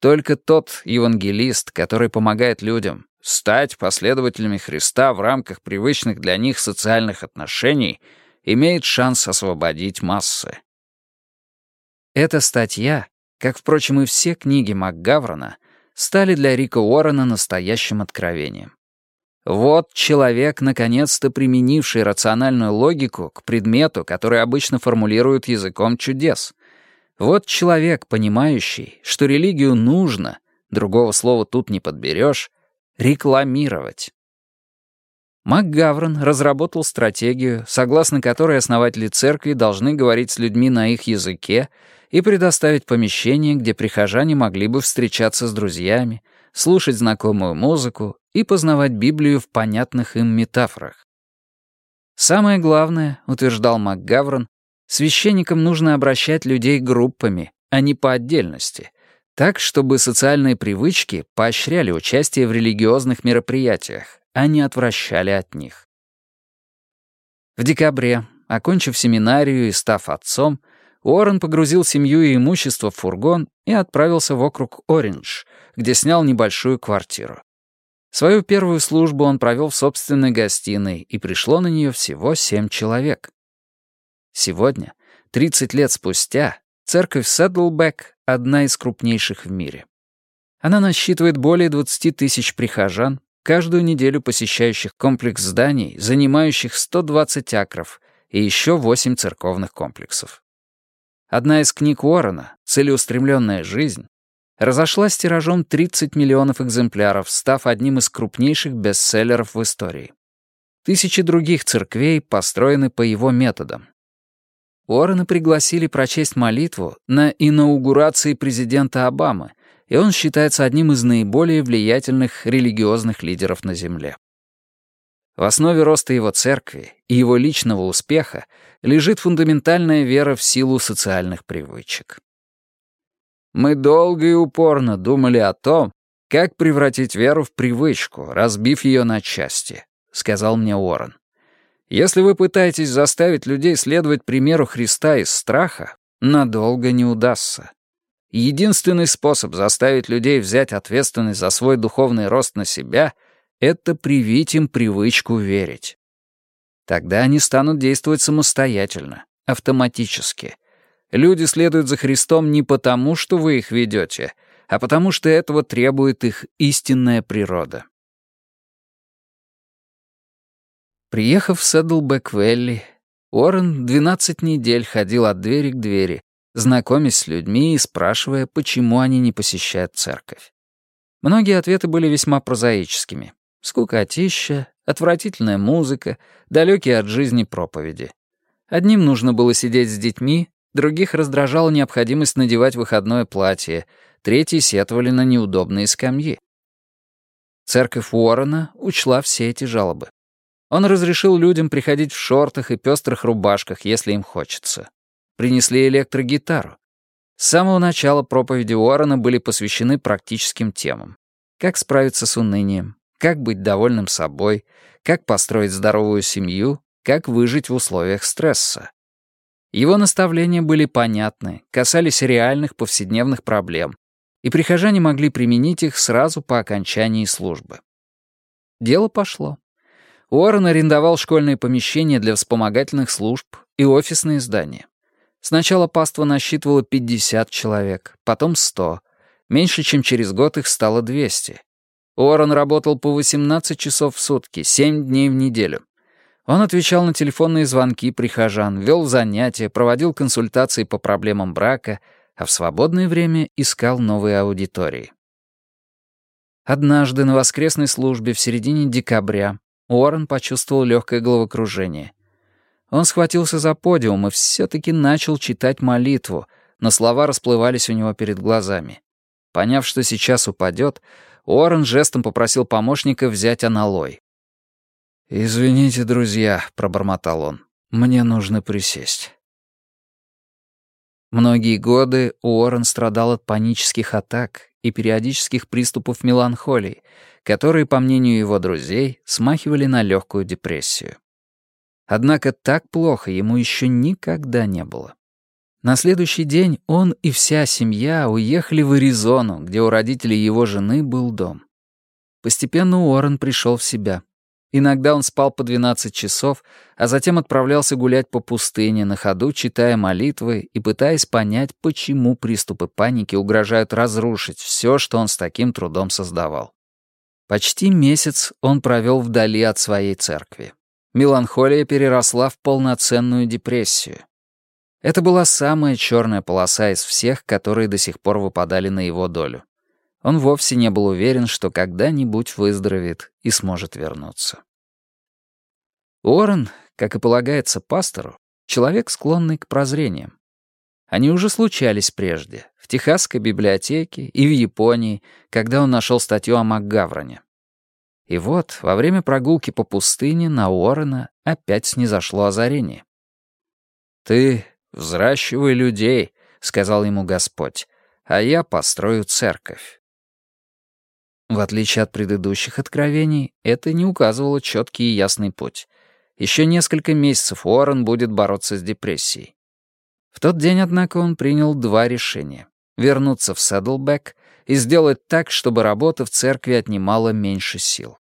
Только тот евангелист, который помогает людям стать последователями Христа в рамках привычных для них социальных отношений, имеет шанс освободить массы. Эта статья, как, впрочем, и все книги МакГаврона, стали для Рика Уоррена настоящим откровением. Вот человек, наконец-то применивший рациональную логику к предмету, который обычно формулируют языком чудес. Вот человек, понимающий, что религию нужно, другого слова тут не подберешь, рекламировать. МакГаврон разработал стратегию, согласно которой основатели церкви должны говорить с людьми на их языке и предоставить помещение, где прихожане могли бы встречаться с друзьями, слушать знакомую музыку и познавать Библию в понятных им метафорах. Самое главное, утверждал МакГаврон, Священникам нужно обращать людей группами, а не по отдельности, так, чтобы социальные привычки поощряли участие в религиозных мероприятиях, а не отвращали от них. В декабре, окончив семинарию и став отцом, Уоррен погрузил семью и имущество в фургон и отправился в округ Ориндж, где снял небольшую квартиру. Свою первую службу он провел в собственной гостиной, и пришло на нее всего семь человек. Сегодня, 30 лет спустя, церковь Седлбек — одна из крупнейших в мире. Она насчитывает более 20 тысяч прихожан, каждую неделю посещающих комплекс зданий, занимающих 120 акров, и еще 8 церковных комплексов. Одна из книг Уоррена «Целеустремленная жизнь» разошлась тиражом 30 миллионов экземпляров, став одним из крупнейших бестселлеров в истории. Тысячи других церквей построены по его методам, Уоррена пригласили прочесть молитву на инаугурации президента Обамы, и он считается одним из наиболее влиятельных религиозных лидеров на Земле. В основе роста его церкви и его личного успеха лежит фундаментальная вера в силу социальных привычек. Мы долго и упорно думали о том, как превратить веру в привычку, разбив ее на части, сказал мне Уоррен. Если вы пытаетесь заставить людей следовать примеру Христа из страха, надолго не удастся. Единственный способ заставить людей взять ответственность за свой духовный рост на себя — это привить им привычку верить. Тогда они станут действовать самостоятельно, автоматически. Люди следуют за Христом не потому, что вы их ведете, а потому что этого требует их истинная природа. Приехав в Сэддлбэк-Вэлли, Уоррен 12 недель ходил от двери к двери, знакомясь с людьми и спрашивая, почему они не посещают церковь. Многие ответы были весьма прозаическими. Скукотища, отвратительная музыка, далекие от жизни проповеди. Одним нужно было сидеть с детьми, других раздражала необходимость надевать выходное платье, третьи сетовали на неудобные скамьи. Церковь Уоррена учла все эти жалобы. Он разрешил людям приходить в шортах и пестрых рубашках, если им хочется. Принесли электрогитару. С самого начала проповеди Уоррена были посвящены практическим темам. Как справиться с унынием, как быть довольным собой, как построить здоровую семью, как выжить в условиях стресса. Его наставления были понятны, касались реальных повседневных проблем, и прихожане могли применить их сразу по окончании службы. Дело пошло. Уоррен арендовал школьные помещения для вспомогательных служб и офисные здания. Сначала паства насчитывала 50 человек, потом 100. Меньше чем через год их стало 200. Уоррен работал по 18 часов в сутки, 7 дней в неделю. Он отвечал на телефонные звонки прихожан, вел занятия, проводил консультации по проблемам брака, а в свободное время искал новые аудитории. Однажды на воскресной службе в середине декабря Уоррен почувствовал легкое головокружение. Он схватился за подиум и все-таки начал читать молитву, но слова расплывались у него перед глазами. Поняв, что сейчас упадет, Уоррен жестом попросил помощника взять аналой. «Извините, друзья», — пробормотал он, — «мне нужно присесть». Многие годы Уоррен страдал от панических атак, и периодических приступов меланхолии, которые, по мнению его друзей, смахивали на легкую депрессию. Однако так плохо ему еще никогда не было. На следующий день он и вся семья уехали в Аризону, где у родителей его жены был дом. Постепенно Уоррен пришел в себя. Иногда он спал по 12 часов, а затем отправлялся гулять по пустыне, на ходу читая молитвы и пытаясь понять, почему приступы паники угрожают разрушить все, что он с таким трудом создавал. Почти месяц он провел вдали от своей церкви. Меланхолия переросла в полноценную депрессию. Это была самая черная полоса из всех, которые до сих пор выпадали на его долю. Он вовсе не был уверен, что когда-нибудь выздоровеет и сможет вернуться. Уоррен, как и полагается пастору, человек, склонный к прозрениям. Они уже случались прежде, в Техасской библиотеке и в Японии, когда он нашел статью о МакГавроне. И вот, во время прогулки по пустыне на Уоррена опять снизошло озарение. «Ты взращивай людей», — сказал ему Господь, — «а я построю церковь». В отличие от предыдущих откровений, это не указывало четкий и ясный путь. Еще несколько месяцев Уоррен будет бороться с депрессией. В тот день, однако, он принял два решения. Вернуться в Седлбэк и сделать так, чтобы работа в церкви отнимала меньше сил.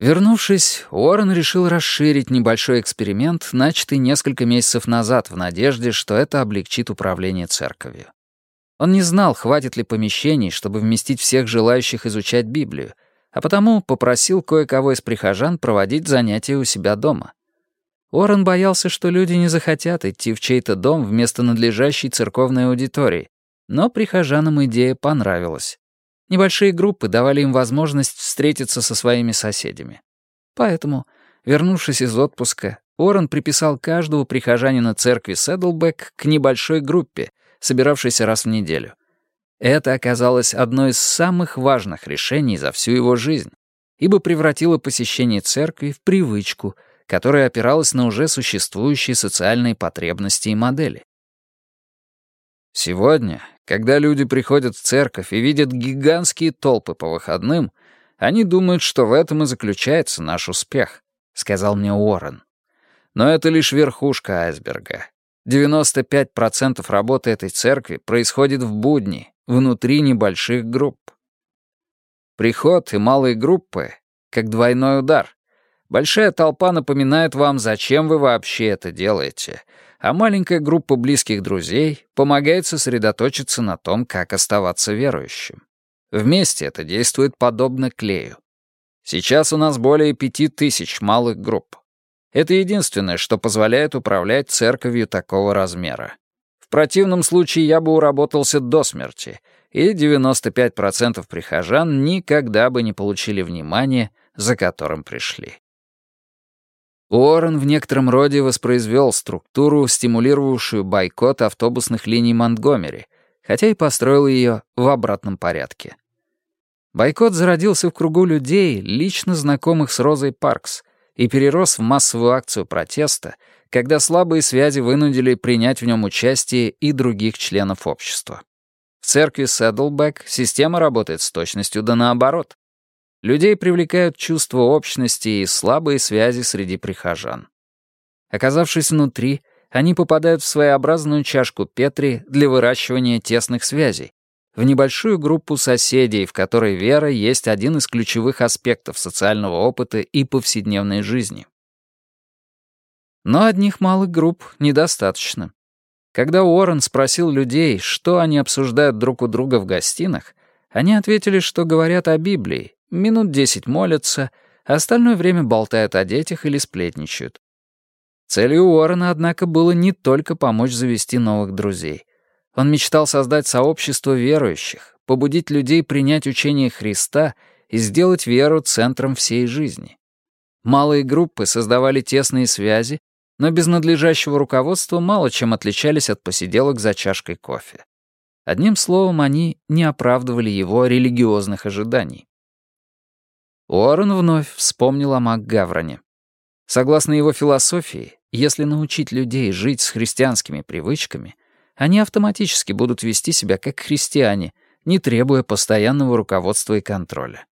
Вернувшись, Уоррен решил расширить небольшой эксперимент, начатый несколько месяцев назад в надежде, что это облегчит управление церковью. Он не знал, хватит ли помещений, чтобы вместить всех желающих изучать Библию, а потому попросил кое-кого из прихожан проводить занятия у себя дома. Уоррен боялся, что люди не захотят идти в чей-то дом вместо надлежащей церковной аудитории, но прихожанам идея понравилась. Небольшие группы давали им возможность встретиться со своими соседями. Поэтому, вернувшись из отпуска, Уоррен приписал каждого прихожанина церкви Седлбек к небольшой группе, собиравшийся раз в неделю. Это оказалось одно из самых важных решений за всю его жизнь, ибо превратило посещение церкви в привычку, которая опиралась на уже существующие социальные потребности и модели. Сегодня, когда люди приходят в церковь и видят гигантские толпы по выходным, они думают, что в этом и заключается наш успех, сказал мне Уоррен. Но это лишь верхушка айсберга. 95% работы этой церкви происходит в будни, внутри небольших групп. Приход и малые группы — как двойной удар. Большая толпа напоминает вам, зачем вы вообще это делаете, а маленькая группа близких друзей помогает сосредоточиться на том, как оставаться верующим. Вместе это действует подобно клею. Сейчас у нас более пяти тысяч малых групп. Это единственное, что позволяет управлять церковью такого размера. В противном случае я бы уработался до смерти, и 95% прихожан никогда бы не получили внимания, за которым пришли. Уоррен в некотором роде воспроизвел структуру, стимулировавшую бойкот автобусных линий Монтгомери, хотя и построил ее в обратном порядке. Бойкот зародился в кругу людей, лично знакомых с Розой Паркс — и перерос в массовую акцию протеста, когда слабые связи вынудили принять в нем участие и других членов общества. В церкви Седлбэк система работает с точностью да наоборот. Людей привлекают чувство общности и слабые связи среди прихожан. Оказавшись внутри, они попадают в своеобразную чашку Петри для выращивания тесных связей, в небольшую группу соседей, в которой вера есть один из ключевых аспектов социального опыта и повседневной жизни. Но одних малых групп недостаточно. Когда Уоррен спросил людей, что они обсуждают друг у друга в гостинах, они ответили, что говорят о Библии, минут десять молятся, а остальное время болтают о детях или сплетничают. Целью Уоррена, однако, было не только помочь завести новых друзей. Он мечтал создать сообщество верующих, побудить людей принять учение Христа и сделать веру центром всей жизни. Малые группы создавали тесные связи, но без надлежащего руководства мало чем отличались от посиделок за чашкой кофе. Одним словом, они не оправдывали его религиозных ожиданий. Уоррен вновь вспомнил о МакГавроне. Согласно его философии, если научить людей жить с христианскими привычками, они автоматически будут вести себя как христиане, не требуя постоянного руководства и контроля.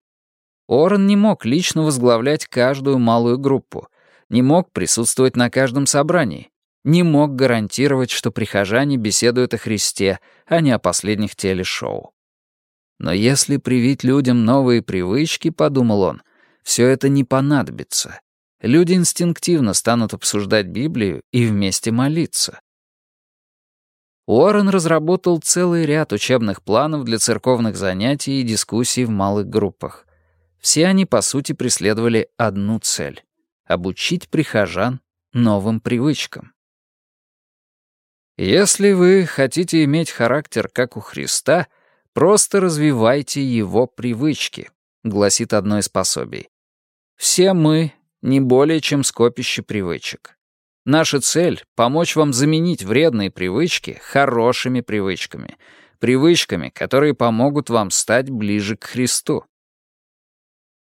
Орен не мог лично возглавлять каждую малую группу, не мог присутствовать на каждом собрании, не мог гарантировать, что прихожане беседуют о Христе, а не о последних телешоу. Но если привить людям новые привычки, подумал он, все это не понадобится. Люди инстинктивно станут обсуждать Библию и вместе молиться. Уоррен разработал целый ряд учебных планов для церковных занятий и дискуссий в малых группах. Все они, по сути, преследовали одну цель — обучить прихожан новым привычкам. Если вы хотите иметь характер, как у Христа, просто развивайте его привычки, гласит одно из пособий. Все мы не более чем скопище привычек. Наша цель — помочь вам заменить вредные привычки хорошими привычками, привычками, которые помогут вам стать ближе к Христу.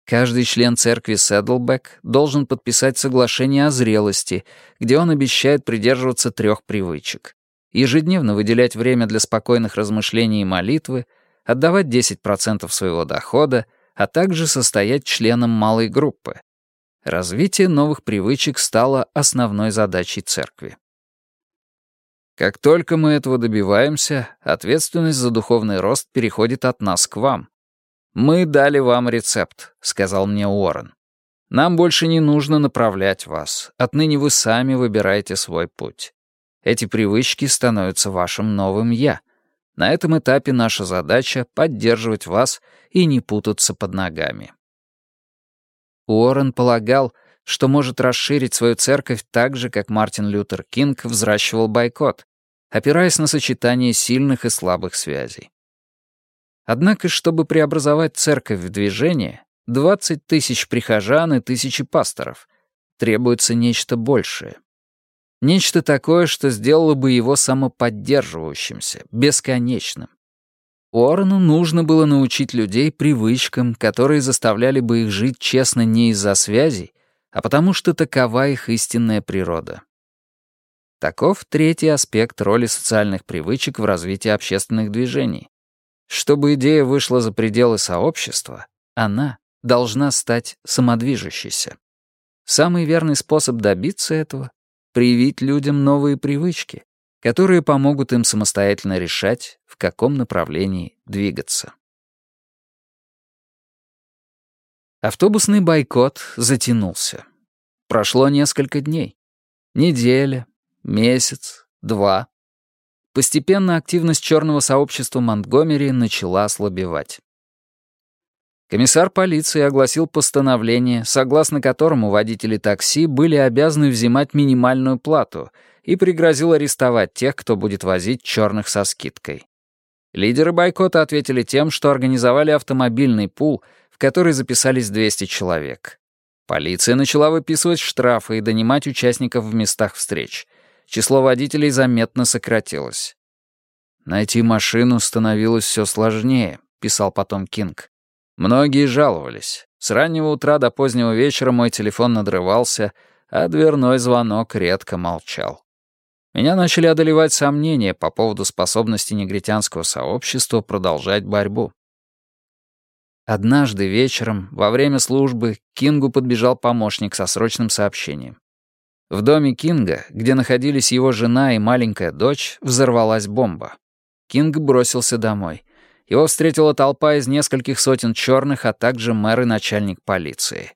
Каждый член церкви Седлбек должен подписать соглашение о зрелости, где он обещает придерживаться трех привычек. Ежедневно выделять время для спокойных размышлений и молитвы, отдавать 10% своего дохода, а также состоять членом малой группы, Развитие новых привычек стало основной задачей церкви. Как только мы этого добиваемся, ответственность за духовный рост переходит от нас к вам. «Мы дали вам рецепт», — сказал мне Уоррен. «Нам больше не нужно направлять вас. Отныне вы сами выбираете свой путь. Эти привычки становятся вашим новым «я». На этом этапе наша задача — поддерживать вас и не путаться под ногами. Уоррен полагал, что может расширить свою церковь так же, как Мартин Лютер Кинг взращивал бойкот, опираясь на сочетание сильных и слабых связей. Однако, чтобы преобразовать церковь в движение, 20 тысяч прихожан и тысячи пасторов, требуется нечто большее. Нечто такое, что сделало бы его самоподдерживающимся, бесконечным. Уоррену нужно было научить людей привычкам, которые заставляли бы их жить честно не из-за связей, а потому что такова их истинная природа. Таков третий аспект роли социальных привычек в развитии общественных движений. Чтобы идея вышла за пределы сообщества, она должна стать самодвижущейся. Самый верный способ добиться этого — привить людям новые привычки, которые помогут им самостоятельно решать, в каком направлении двигаться. Автобусный бойкот затянулся. Прошло несколько дней. Неделя, месяц, два. Постепенно активность черного сообщества Монтгомери начала ослабевать. Комиссар полиции огласил постановление, согласно которому водители такси были обязаны взимать минимальную плату — и пригрозил арестовать тех, кто будет возить черных со скидкой. Лидеры бойкота ответили тем, что организовали автомобильный пул, в который записались 200 человек. Полиция начала выписывать штрафы и донимать участников в местах встреч. Число водителей заметно сократилось. «Найти машину становилось все сложнее», — писал потом Кинг. Многие жаловались. С раннего утра до позднего вечера мой телефон надрывался, а дверной звонок редко молчал. Меня начали одолевать сомнения по поводу способности негритянского сообщества продолжать борьбу. Однажды вечером, во время службы, к Кингу подбежал помощник со срочным сообщением. В доме Кинга, где находились его жена и маленькая дочь, взорвалась бомба. Кинг бросился домой. Его встретила толпа из нескольких сотен черных, а также мэр и начальник полиции.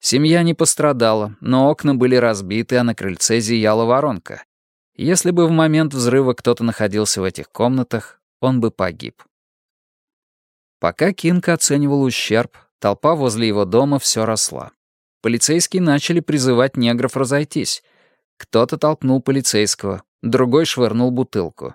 Семья не пострадала, но окна были разбиты, а на крыльце зияла воронка. Если бы в момент взрыва кто-то находился в этих комнатах, он бы погиб. Пока Кинг оценивал ущерб, толпа возле его дома все росла. Полицейские начали призывать негров разойтись. Кто-то толкнул полицейского, другой швырнул бутылку.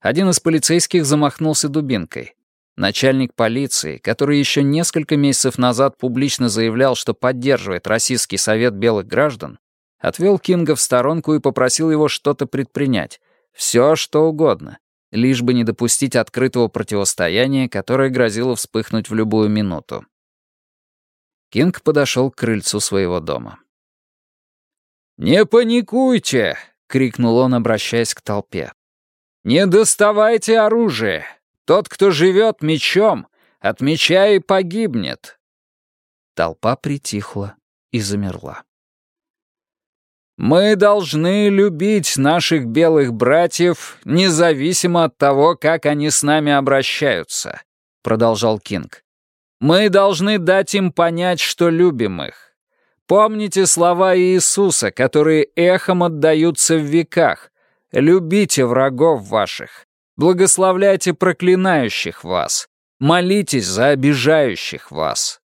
Один из полицейских замахнулся дубинкой. Начальник полиции, который еще несколько месяцев назад публично заявлял, что поддерживает Российский совет белых граждан, Отвел Кинга в сторонку и попросил его что-то предпринять. Все, что угодно. Лишь бы не допустить открытого противостояния, которое грозило вспыхнуть в любую минуту. Кинг подошел к крыльцу своего дома. «Не паникуйте!» — крикнул он, обращаясь к толпе. «Не доставайте оружие! Тот, кто живет мечом, от меча и погибнет!» Толпа притихла и замерла. Мы должны любить наших белых братьев, независимо от того, как они с нами обращаются», — продолжал Кинг. «Мы должны дать им понять, что любим их. Помните слова Иисуса, которые эхом отдаются в веках. Любите врагов ваших, благословляйте проклинающих вас, молитесь за обижающих вас,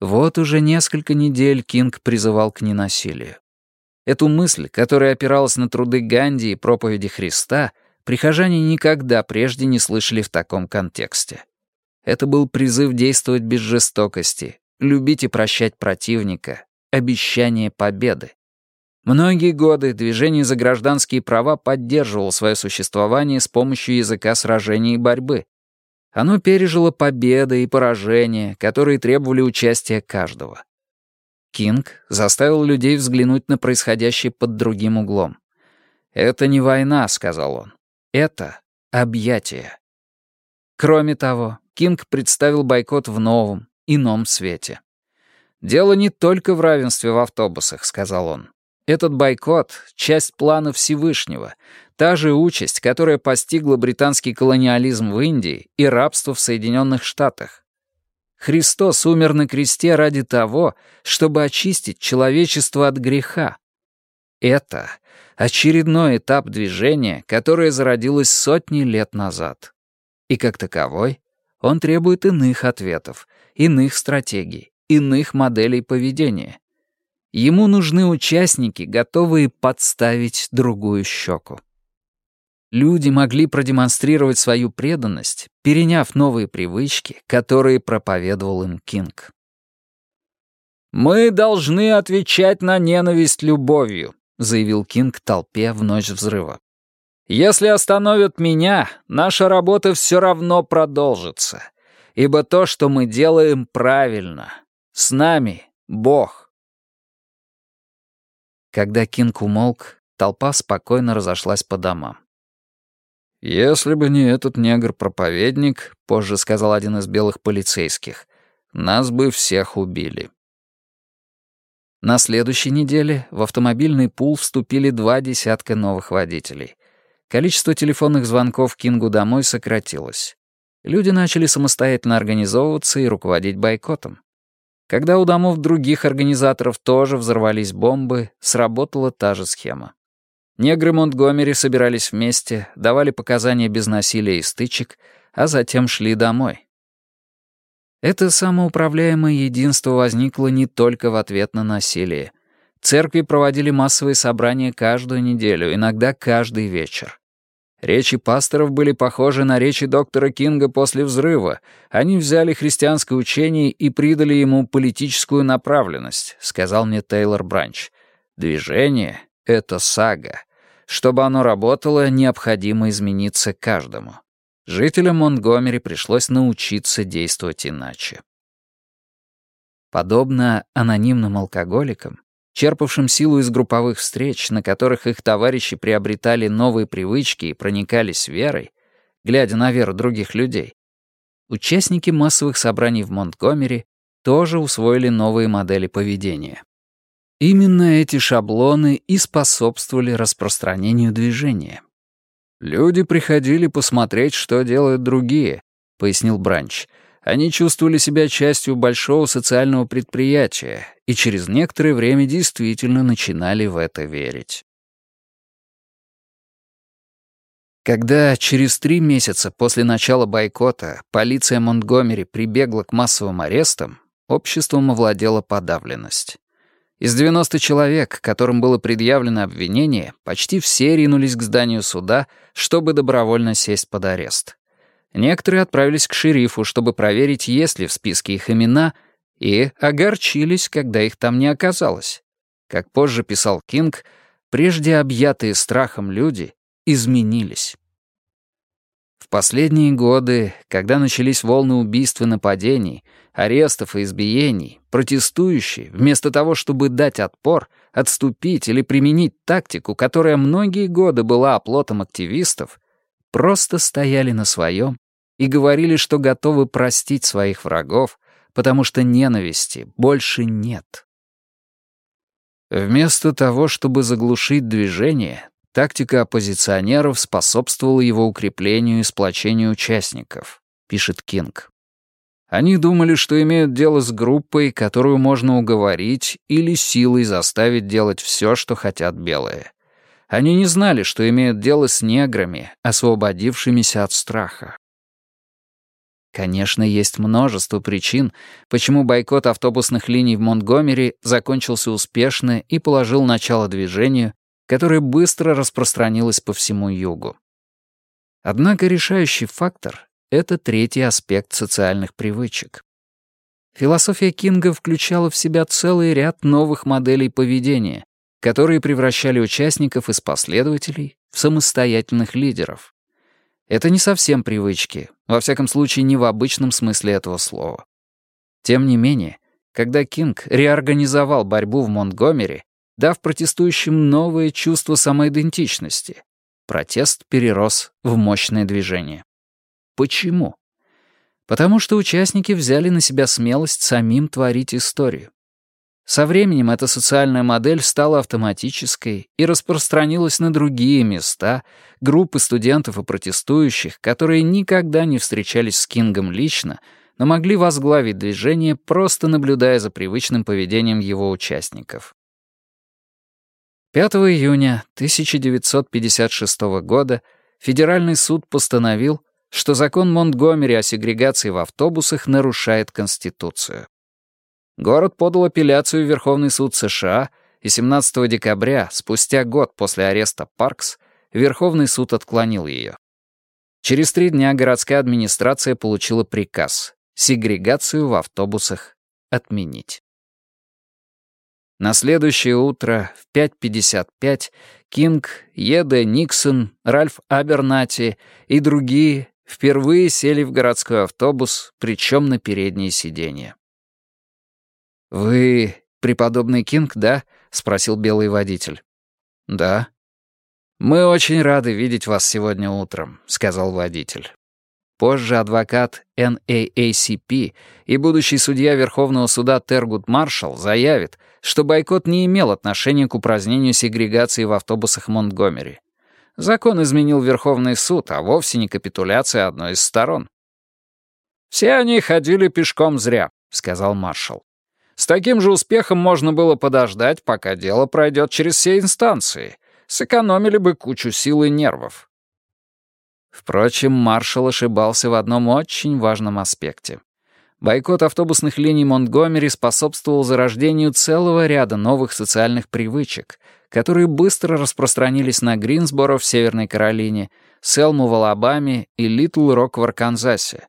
вот уже несколько недель Кинг призывал к ненасилию. Эту мысль, которая опиралась на труды Ганди и проповеди Христа, прихожане никогда прежде не слышали в таком контексте. Это был призыв действовать без жестокости, любить и прощать противника, обещание победы. Многие годы движение за гражданские права поддерживало свое существование с помощью языка сражений и борьбы, оно пережило победы и поражения, которые требовали участия каждого. Кинг заставил людей взглянуть на происходящее под другим углом. «Это не война», — сказал он. «Это объятие». Кроме того, Кинг представил бойкот в новом, ином свете. «Дело не только в равенстве в автобусах», — сказал он. «Этот бойкот — часть плана Всевышнего, Та же участь, которая постигла британский колониализм в Индии и рабство в Соединенных Штатах. Христос умер на кресте ради того, чтобы очистить человечество от греха. Это очередной этап движения, которое зародилось сотни лет назад. И как таковой, он требует иных ответов, иных стратегий, иных моделей поведения. Ему нужны участники, готовые подставить другую щеку люди могли продемонстрировать свою преданность, переняв новые привычки, которые проповедовал им Кинг. «Мы должны отвечать на ненависть любовью», — заявил Кинг толпе в ночь взрыва. «Если остановят меня, наша работа все равно продолжится, ибо то, что мы делаем, правильно. С нами Бог». Когда Кинг умолк, толпа спокойно разошлась по домам. «Если бы не этот негр-проповедник», — позже сказал один из белых полицейских, «нас бы всех убили». На следующей неделе в автомобильный пул вступили два десятка новых водителей. Количество телефонных звонков Кингу домой сократилось. Люди начали самостоятельно организовываться и руководить бойкотом. Когда у домов других организаторов тоже взорвались бомбы, сработала та же схема. Негры Монтгомери собирались вместе, давали показания без насилия и стычек, а затем шли домой. Это самоуправляемое единство возникло не только в ответ на насилие. Церкви проводили массовые собрания каждую неделю, иногда каждый вечер. Речи пасторов были похожи на речи доктора Кинга после взрыва. Они взяли христианское учение и придали ему политическую направленность, сказал мне Тейлор Бранч. Движение — это сага. Чтобы оно работало, необходимо измениться каждому. Жителям Монтгомери пришлось научиться действовать иначе. Подобно анонимным алкоголикам, черпавшим силу из групповых встреч, на которых их товарищи приобретали новые привычки и проникались верой, глядя на веру других людей, участники массовых собраний в Монтгомери тоже усвоили новые модели поведения. Именно эти шаблоны и способствовали распространению движения. «Люди приходили посмотреть, что делают другие», — пояснил Бранч. «Они чувствовали себя частью большого социального предприятия и через некоторое время действительно начинали в это верить». Когда через три месяца после начала бойкота полиция Монтгомери прибегла к массовым арестам, обществом овладела подавленность. Из 90 человек, которым было предъявлено обвинение, почти все ринулись к зданию суда, чтобы добровольно сесть под арест. Некоторые отправились к шерифу, чтобы проверить, есть ли в списке их имена, и огорчились, когда их там не оказалось. Как позже писал Кинг, прежде объятые страхом люди изменились. В последние годы, когда начались волны убийств и нападений, арестов и избиений, протестующие, вместо того, чтобы дать отпор, отступить или применить тактику, которая многие годы была оплотом активистов, просто стояли на своем и говорили, что готовы простить своих врагов, потому что ненависти больше нет. Вместо того, чтобы заглушить движение, тактика оппозиционеров способствовала его укреплению и сплочению участников, пишет Кинг. Они думали, что имеют дело с группой, которую можно уговорить или силой заставить делать все, что хотят белые. Они не знали, что имеют дело с неграми, освободившимися от страха. Конечно, есть множество причин, почему бойкот автобусных линий в Монтгомери закончился успешно и положил начало движению, которое быстро распространилось по всему югу. Однако решающий фактор это третий аспект социальных привычек. Философия Кинга включала в себя целый ряд новых моделей поведения, которые превращали участников из последователей в самостоятельных лидеров. Это не совсем привычки, во всяком случае не в обычном смысле этого слова. Тем не менее, когда Кинг реорганизовал борьбу в Монтгомери, дав протестующим новое чувство самоидентичности, протест перерос в мощное движение. Почему? Потому что участники взяли на себя смелость самим творить историю. Со временем эта социальная модель стала автоматической и распространилась на другие места, группы студентов и протестующих, которые никогда не встречались с Кингом лично, но могли возглавить движение, просто наблюдая за привычным поведением его участников. 5 июня 1956 года Федеральный суд постановил, что закон Монтгомери о сегрегации в автобусах нарушает Конституцию. Город подал апелляцию в Верховный суд США, и 17 декабря, спустя год после ареста Паркс, Верховный суд отклонил ее. Через три дня городская администрация получила приказ сегрегацию в автобусах отменить. На следующее утро в 5.55 Кинг, Еде Никсон, Ральф Абернати и другие впервые сели в городской автобус, причем на переднее сиденье. «Вы преподобный Кинг, да?» — спросил белый водитель. «Да». «Мы очень рады видеть вас сегодня утром», — сказал водитель. Позже адвокат NAACP и будущий судья Верховного суда Тергут Маршалл заявит, что бойкот не имел отношения к упразднению сегрегации в автобусах Монтгомери. Закон изменил Верховный суд, а вовсе не капитуляция одной из сторон. «Все они ходили пешком зря», — сказал маршал. «С таким же успехом можно было подождать, пока дело пройдет через все инстанции. Сэкономили бы кучу сил и нервов». Впрочем, маршал ошибался в одном очень важном аспекте. Бойкот автобусных линий Монтгомери способствовал зарождению целого ряда новых социальных привычек — которые быстро распространились на Гринсборо в Северной Каролине, Селму в Алабаме и Литл-Рок в Арканзасе.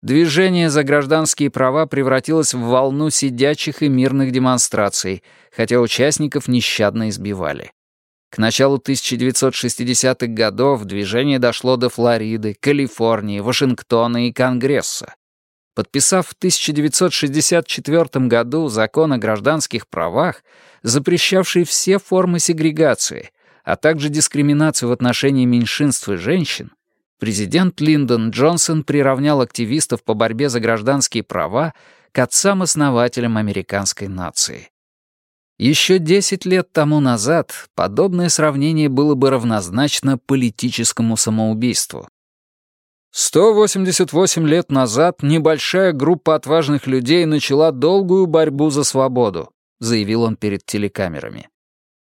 Движение за гражданские права превратилось в волну сидячих и мирных демонстраций, хотя участников нещадно избивали. К началу 1960-х годов движение дошло до Флориды, Калифорнии, Вашингтона и Конгресса подписав в 1964 году закон о гражданских правах, запрещавший все формы сегрегации, а также дискриминацию в отношении меньшинств и женщин, президент Линдон Джонсон приравнял активистов по борьбе за гражданские права к отцам-основателям американской нации. Еще 10 лет тому назад подобное сравнение было бы равнозначно политическому самоубийству. 188 лет назад небольшая группа отважных людей начала долгую борьбу за свободу, заявил он перед телекамерами.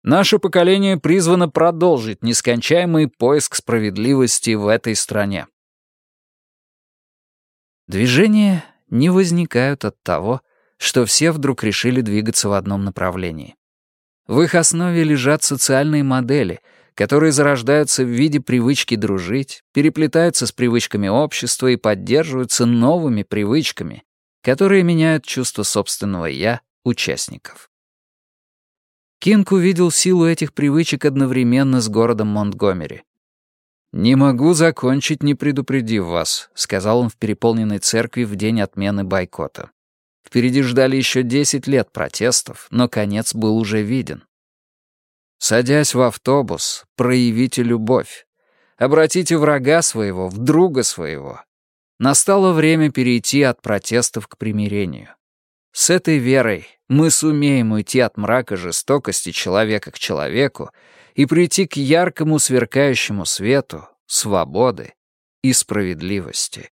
Наше поколение призвано продолжить нескончаемый поиск справедливости в этой стране. Движения не возникают от того, что все вдруг решили двигаться в одном направлении. В их основе лежат социальные модели — которые зарождаются в виде привычки дружить, переплетаются с привычками общества и поддерживаются новыми привычками, которые меняют чувство собственного «я» участников. Кинг увидел силу этих привычек одновременно с городом Монтгомери. «Не могу закончить, не предупредив вас», — сказал он в переполненной церкви в день отмены бойкота. Впереди ждали еще 10 лет протестов, но конец был уже виден. Садясь в автобус, проявите любовь. Обратите врага своего в друга своего. Настало время перейти от протестов к примирению. С этой верой мы сумеем уйти от мрака жестокости человека к человеку и прийти к яркому сверкающему свету свободы и справедливости.